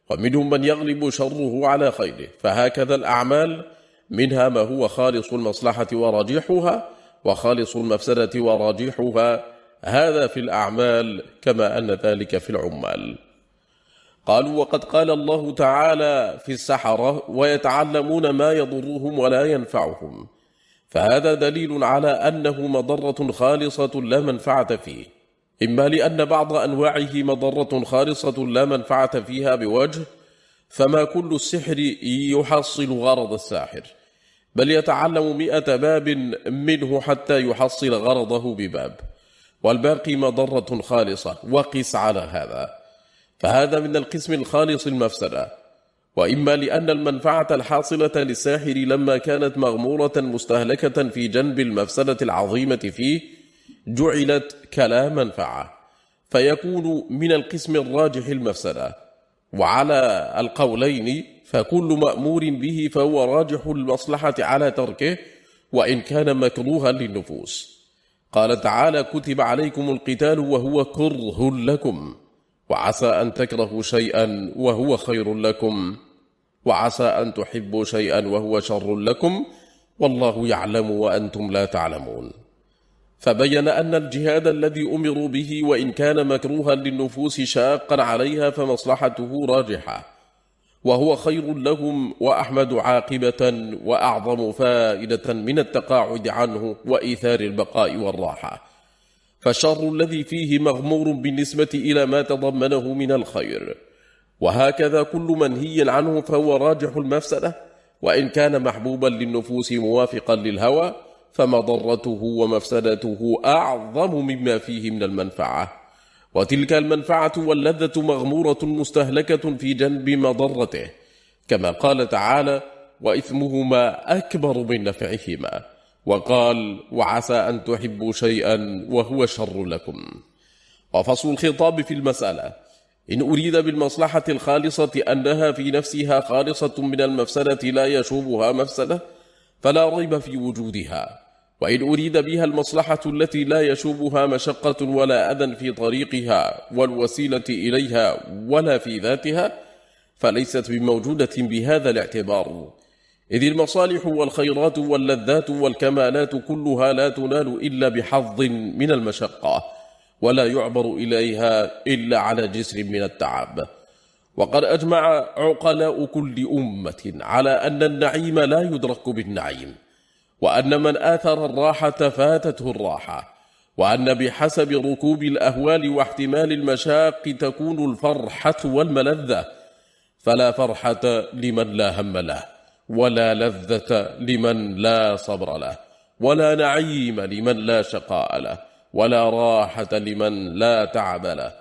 ومنهم من يغلب شره على خيره. فهكذا الأعمال منها ما هو خالص المصلحة وراجحها وخالص المفسدة وراجحها هذا في الأعمال كما أن ذلك في العمال. قالوا وقد قال الله تعالى في السحرة ويتعلمون ما يضرهم ولا ينفعهم فهذا دليل على أنه مضرة خالصة لا منفعة فيه. إما لأن بعض أنواعه مضرة خالصة لا منفعة فيها بوجه فما كل السحر يحصل غرض الساحر. بل يتعلم مئة باب منه حتى يحصل غرضه بباب. والباقي مضرة خالصة وقس على هذا. فهذا من القسم الخالص المفسدة. وإما لأن المنفعة الحاصلة للساحر لما كانت مغمورة مستهلكة في جنب المفسدة العظيمة فيه جعلت كلا منفعة. فيكون من القسم الراجح المفسدة. وعلى القولين فكل مأمور به فهو راجح المصلحة على تركه وإن كان مكروها للنفوس. قال تعالى كتب عليكم القتال وهو كره لكم وعسى أن تكرهوا شيئا وهو خير لكم وعسى أن تحبوا شيئا وهو شر لكم والله يعلم وأنتم لا تعلمون. فبين أن الجهاد الذي أمروا به وإن كان مكروها للنفوس شاقا عليها فمصلحته راجحة. وهو خير لهم وأحمد عاقبة وأعظم فائدة من التقاعد عنه وإيثار البقاء والراحة. فالشر الذي فيه مغمور بالنسبة إلى ما تضمنه من الخير. وهكذا كل منهي عنه فهو راجح المفسدة. وإن كان محبوبا للنفوس موافقا للهوى فمضرته ومفسدته أعظم مما فيه من المنفعة. وتلك المنفعة واللذة مغمورة مستهلكة في جنب مضرته كما قال تعالى وإثمهما أكبر من نفعهما وقال وعسى أن تحبوا شيئا وهو شر لكم وفصل الخطاب في المسألة إن أريد بالمصلحة الخالصة أنها في نفسها خالصة من المفسدة لا يشوبها مفسدة فلا ريب في وجودها وإن أريد بها المصلحة التي لا يشوبها مشقة ولا أذى في طريقها والوسيلة إليها ولا في ذاتها فليست بموجودة بهذا الاعتبار. إذ المصالح والخيرات واللذات والكمالات كلها لا تنال إلا بحظ من المشقة ولا يعبر إليها إلا على جسر من التعب. وقد أجمع عقلاء كل أمة على أن النعيم لا يدرك بالنعيم. وأن من آثر الراحة فاتته الراحة وأن بحسب ركوب الأهوال واحتمال المشاق تكون الفرحة والملذة فلا فرحة لمن لا هم له ولا لذة لمن لا صبر له ولا نعيم لمن لا شقاء له ولا راحة لمن لا تعب له.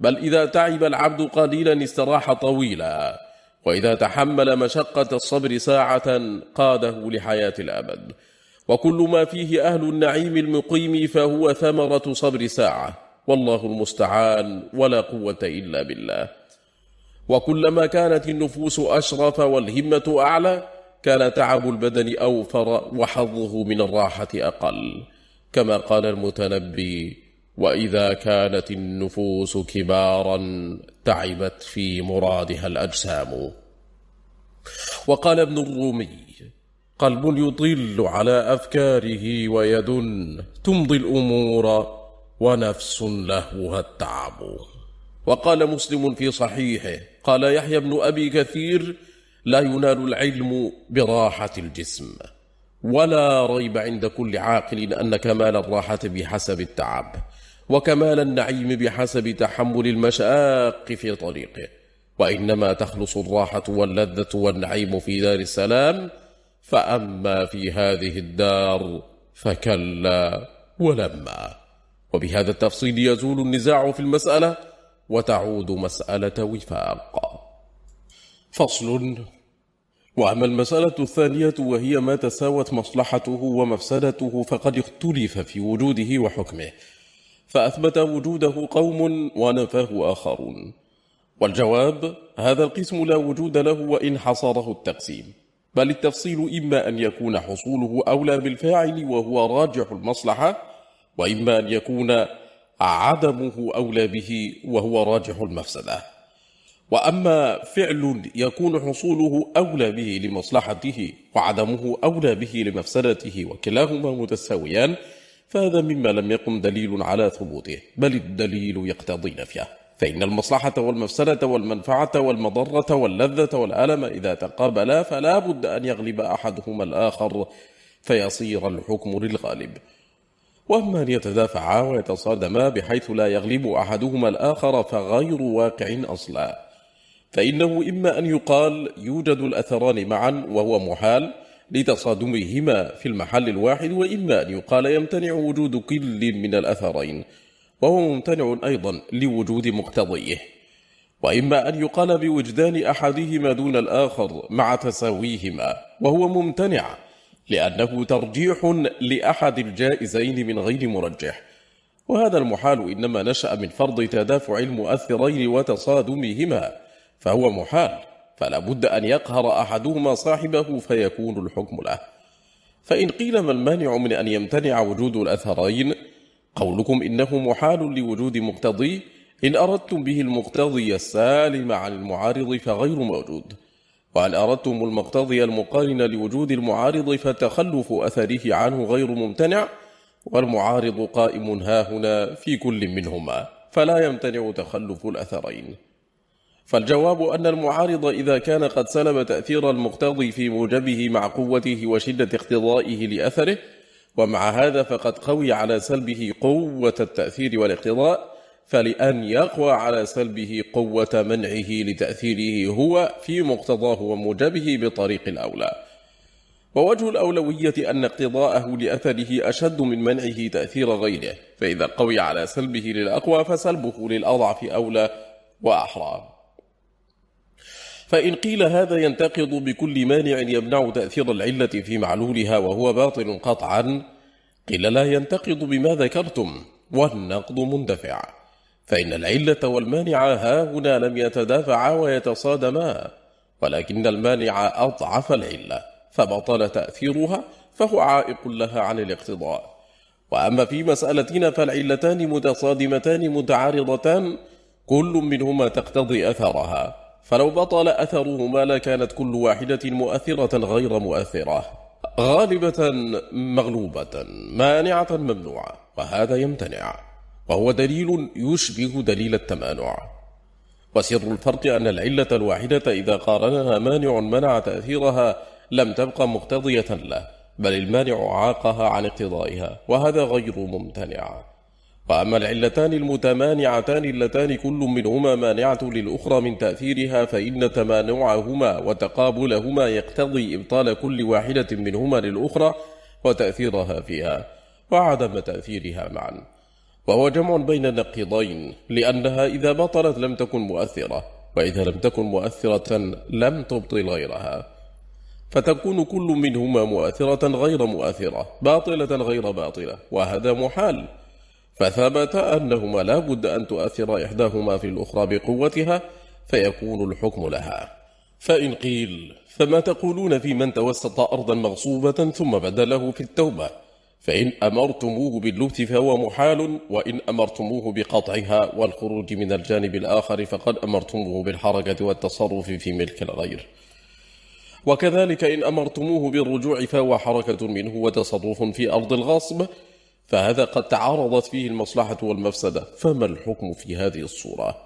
بل إذا تعب العبد قليلا استراح طويلا وإذا تحمل مشقة الصبر ساعة قاده لحياة الأبد. وكل ما فيه أهل النعيم المقيم فهو ثمرة صبر ساعة. والله المستعان ولا قوة إلا بالله. وكلما كانت النفوس أشرف والهمة أعلى كان تعب البدن أوفر وحظه من الراحة أقل. كما قال المتنبي وإذا كانت النفوس كبارا تعبت في مرادها الأجسام. وقال ابن الرومي قلب يطل على أفكاره ويد تمضي الأمور ونفس لهوها التعب. وقال مسلم في صحيحه قال يحيى بن أبي كثير لا ينال العلم براحة الجسم. ولا ريب عند كل عاقل أن كمال الراحة بحسب التعب. وكمال النعيم بحسب تحمل المشاق في طريقه. وإنما تخلص الراحة واللذة والنعيم في دار السلام فأما في هذه الدار فكلا ولما. وبهذا التفصيل يزول النزاع في المسألة وتعود مسألة وفاق. فصل. وأما المسألة الثانية وهي ما تساوت مصلحته ومفسدته فقد اختلف في وجوده وحكمه. فأثبت وجوده قوم ونفاه آخرون. والجواب هذا القسم لا وجود له وإن حصره التقسيم. بل التفصيل إما أن يكون حصوله أولى بالفاعل وهو راجح المصلحة وإما أن يكون عدمه أولى به وهو راجح المفسدة. وأما فعل يكون حصوله أولى به لمصلحته وعدمه أولى به لمفسدته وكلاهما متساويان فهذا مما لم يقم دليل على ثبوته بل الدليل يقتضي نفيه. فإن المصلحة والمفسدة والمنفعة والمضرة واللذة والألم إذا تقابلا فلا بد أن يغلب أحدهما الآخر فيصير الحكم للغالب. وأما أن يتدافعا ويتصادما بحيث لا يغلب أحدهما الآخر فغير واقع أصلا. فإنه إما أن يقال يوجد الأثران معا وهو محال لتصادمهما في المحل الواحد وإما أن يقال يمتنع وجود كل من الأثرين وهو ممتنع أيضا لوجود مقتضيه. وإما أن يقال بوجدان أحدهما دون الآخر مع تساويهما وهو ممتنع لأنه ترجيح لأحد الجائزين من غير مرجح. وهذا المحال إنما نشأ من فرض تدافع المؤثرين وتصادمهما فهو محال فلا بد أن يقهر أحدهما صاحبه فيكون الحكم له. فإن قيل ما المانع من أن يمتنع وجود الأثرين قولكم إنه محال لوجود مقتضي. إن أردتم به المقتضي السالم عن المعارض فغير موجود. وأن أردتم المقتضي المقارن لوجود المعارض فتخلف أثره عنه غير ممتنع. والمعارض قائم هاهنا في كل منهما. فلا يمتنع تخلف الأثرين. فالجواب أن المعارض إذا كان قد سلب تأثير المقتضي في موجبه مع قوته وشدة اقتضائه لأثره ومع هذا فقد قوي على سلبه قوة التأثير والاقتضاء فلأن يقوى على سلبه قوة منعه لتأثيره هو في مقتضاه وموجبه بطريق الأولى. ووجه الأولوية أن اقتضاءه لأثره أشد من منعه تأثير غيره فإذا قوي على سلبه للأقوى فسلبه للأضعف أولى وأحرى. فإن قيل هذا ينتقض بكل مانع يمنع تأثير العلة في معلولها وهو باطل قطعا. قيل لا ينتقض بما ذكرتم والنقض مندفع. فإن العلة والمانع ها هنا لم يتدافعا ويتصادما ولكن المانع أضعف العلة فبطل تأثيرها فهو عائق لها عن الاقتضاء. وأما في مسألتنا فالعلتان متصادمتان متعارضتان كل منهما تقتضي أثرها. فلو بطل أثرهما لكانت كل واحدة مؤثرة غير مؤثرة غالبة مغلوبة مانعة ممنوعة وهذا يمتنع وهو دليل يشبه دليل التمانع. وسر الفرق أن العلة الواحدة إذا قارنها مانع منع تأثيرها لم تبقى مقتضية له بل المانع عاقها عن اقتضائها وهذا غير ممتنع. وأما العلتان المتمانعتان اللتان كل منهما مانعة للأخرى من تأثيرها فإن تمانعهما وتقابلهما يقتضي إبطال كل واحدة منهما للأخرى وتأثيرها فيها وعدم تأثيرها معا. وهو جمع بين النقيضين لأنها إذا بطلت لم تكن مؤثرة وإذا لم تكن مؤثرة لم تبطل غيرها. فتكون كل منهما مؤثرة غير مؤثرة باطلة غير باطلة وهذا محال. فثبت أنهما لا بد أن تؤثر إحداهما في الأخرى بقوتها فيكون الحكم لها. فإن قيل فما تقولون في من توسط أرضا مغصوبة ثم بدله في التوبة؟ فإن أمرتموه باللبت فهو محال وإن أمرتموه بقطعها والخروج من الجانب الآخر فقد أمرتموه بالحركة والتصرف في ملك الغير. وكذلك إن أمرتموه بالرجوع فهو حركة منه وتصرف في أرض الغصب فهذا قد تعارضت فيه المصلحة والمفسدة فما الحكم في هذه الصورة؟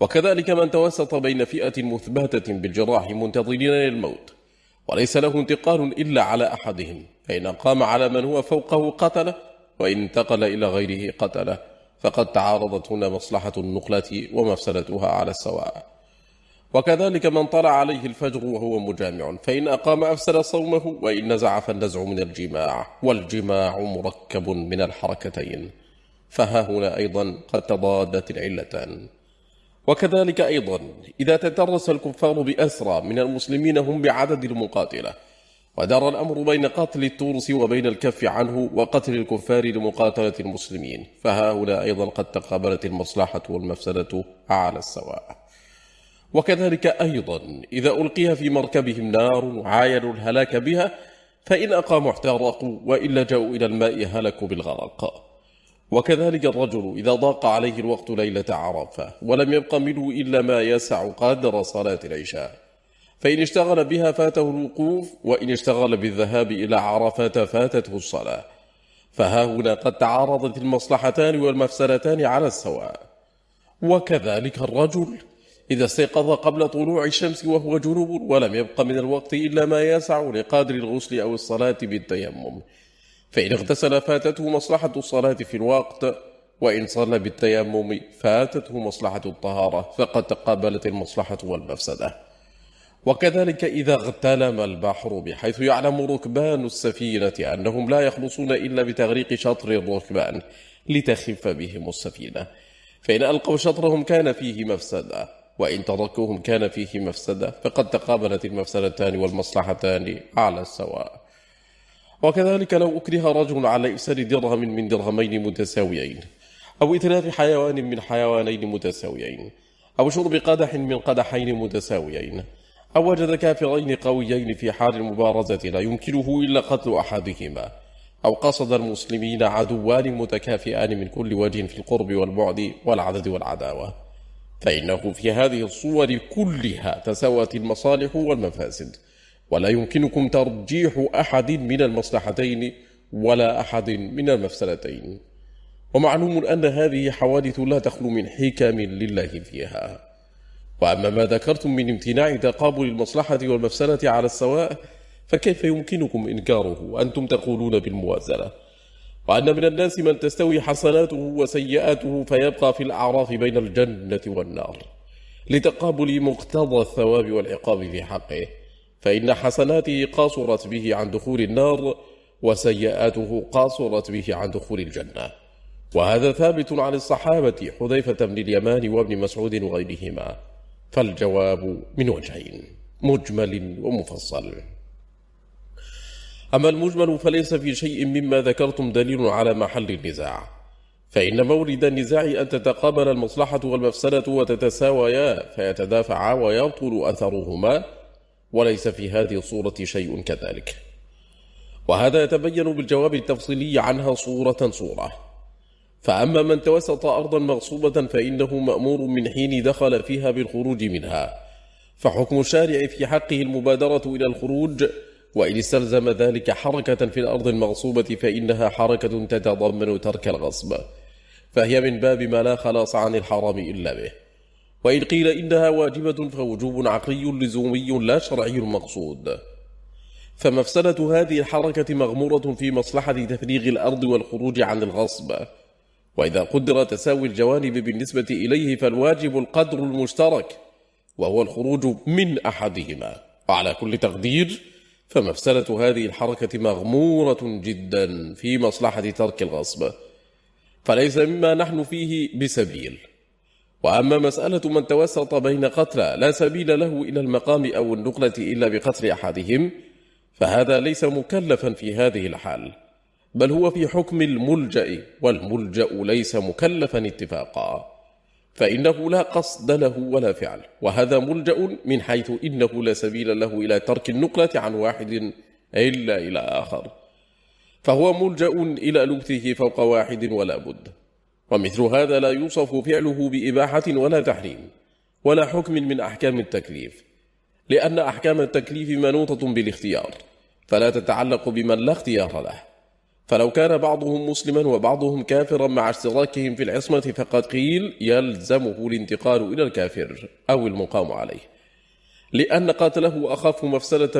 وكذلك من توسط بين فئة مثبتة بالجراح منتظرين للموت وليس له انتقال إلا على أحدهم فإن قام على من هو فوقه قتله وإن انتقل إلى غيره قتله فقد تعارضت هنا مصلحة النقلة ومفسدتها على السواء. وكذلك من طلع عليه الفجر وهو مجامع فإن أقام أفسد صومه وإن نزع فالنزع من الجماع والجماع مركب من الحركتين. فها هنا أيضا قد تضادت العلتان. وكذلك أيضا إذا تترس الكفار بأسرى من المسلمين هم بعدد المقاتلة ودار الأمر بين قتل التورس وبين الكف عنه وقتل الكفار لمقاتلة المسلمين. هنا أيضا قد تقابلت المصلحة والمفسدة على السواء. وكذلك أيضا إذا ألقي في مركبهم نار عاينوا الهلاك بها فإن أقاموا احترقوا وإن لجأوا إلى الماء هلكوا بالغرق. وكذلك الرجل إذا ضاق عليه الوقت ليلة عرفة ولم يبق منه إلا ما يسع قدر صلاة العشاء. فإن اشتغل بها فاته الوقوف وإن اشتغل بالذهاب إلى عرفات فاتته الصلاة. فها هنا قد تعارضت المصلحتان والمفسدتان على السواء. وكذلك الرجل إذا استيقظ قبل طلوع الشمس وهو جنوب ولم يبق من الوقت إلا ما يسع لقادر الغسل أو الصلاة بالتيمم. فإن اغتسل فاتته مصلحة الصلاة في الوقت وإن صلى بالتيمم فاتته مصلحة الطهارة فقد تقابلت المصلحة والمفسدة. وكذلك إذا اغتلم البحر بحيث يعلم ركبان السفينة أنهم لا يخلصون إلا بتغريق شطر الركبان لتخف بهم السفينة. فإن ألقوا شطرهم كان فيه مفسدة. وإن تركوهم كان فيه مفسدة فقد تقابلت المفسدتان والمصلحتان على السواء. وكذلك لو أكره رجل على إفساد درهم من درهمين متساويين أو إتلاف حيوان من حيوانين متساويين أو شرب قدح من قدحين متساويين أو وجد كافرين قويين في حال المبارزة لا يمكنه إلا قتل أحدهما أو قصد المسلمين عدوان متكافئان من كل وجه في القرب والبعد والعدد والعداوة. فإنه في هذه الصور كلها تساوت المصالح والمفاسد ولا يمكنكم ترجيح أحد من المصلحتين ولا أحد من المفسدتين. ومعلوم أن هذه حوادث لا تخلو من حكم لله فيها. وأما ما ذكرتم من امتناع تقابل المصلحة والمفسدة على السواء فكيف يمكنكم إنكاره وأنتم تقولون بالموازنة؟ وأن من الناس من تستوي حسناته وسيئاته فيبقى في الأعراف بين الجنة والنار. لتقابل مقتضى الثواب والعقاب في حقه. فإن حسناته قاصرت به عن دخول النار وسيئاته قاصرت به عن دخول الجنة. وهذا ثابت عن الصحابة حذيفة بن اليمان وابن مسعود وغيرهما. فالجواب من وجهين مجمل ومفصل. أما المجمل فليس في شيء مما ذكرتم دليل على محل النزاع. فإن مورد النزاع أن تتقابل المصلحة والمفسدة وتتساويا فيتدافعا ويبطل أثرهما وليس في هذه الصورة شيء كذلك. وهذا يتبين بالجواب التفصيلي عنها صورة صورة. فأما من توسط أرضا مغصوبة فإنه مأمور من حين دخل فيها بالخروج منها. فحكم الشارع في حقه المبادرة إلى الخروج وإن استلزم ذلك حركة في الأرض المغصوبة فإنها حركة تتضمن ترك الغصب. فهي من باب ما لا خلاص عن الحرام إلا به. وإن قيل إنها واجبة فوجوب عقلي لزومي لا شرعي مقصود فمفسدة هذه الحركة مغمورة في مصلحة تفريغ الأرض والخروج عن الغصب. وإذا قدر تساوي الجوانب بالنسبة إليه فالواجب القدر المشترك وهو الخروج من أحدهما. وعلى كل تقدير فمفسدة هذه الحركة مغمورة جدا في مصلحة ترك الغصب. فليس مما نحن فيه بسبيل. وأما مسألة من توسط بين قتلى لا سبيل له إلى المقام أو النقلة إلا بقتل أحدهم فهذا ليس مكلفا في هذه الحال بل هو في حكم الملجأ والملجأ ليس مكلفا اتفاقا. فإنه لا قصد له ولا فعل. وهذا ملجأ من حيث إنه لا سبيل له إلى ترك النقلة عن واحد إلا إلى آخر. فهو ملجأ إلى لبثه فوق واحد ولا بد. ومثل هذا لا يوصف فعله بإباحة ولا تحريم ولا حكم من أحكام التكليف. لأن أحكام التكليف منوطة بالاختيار فلا تتعلق بمن لا اختيار له. فلو كان بعضهم مسلما وبعضهم كافرا مع اشتراكهم في العصمة فقد قيل يلزمه الانتقال إلى الكافر أو المقام عليه. لأن قاتله أخف مفسدة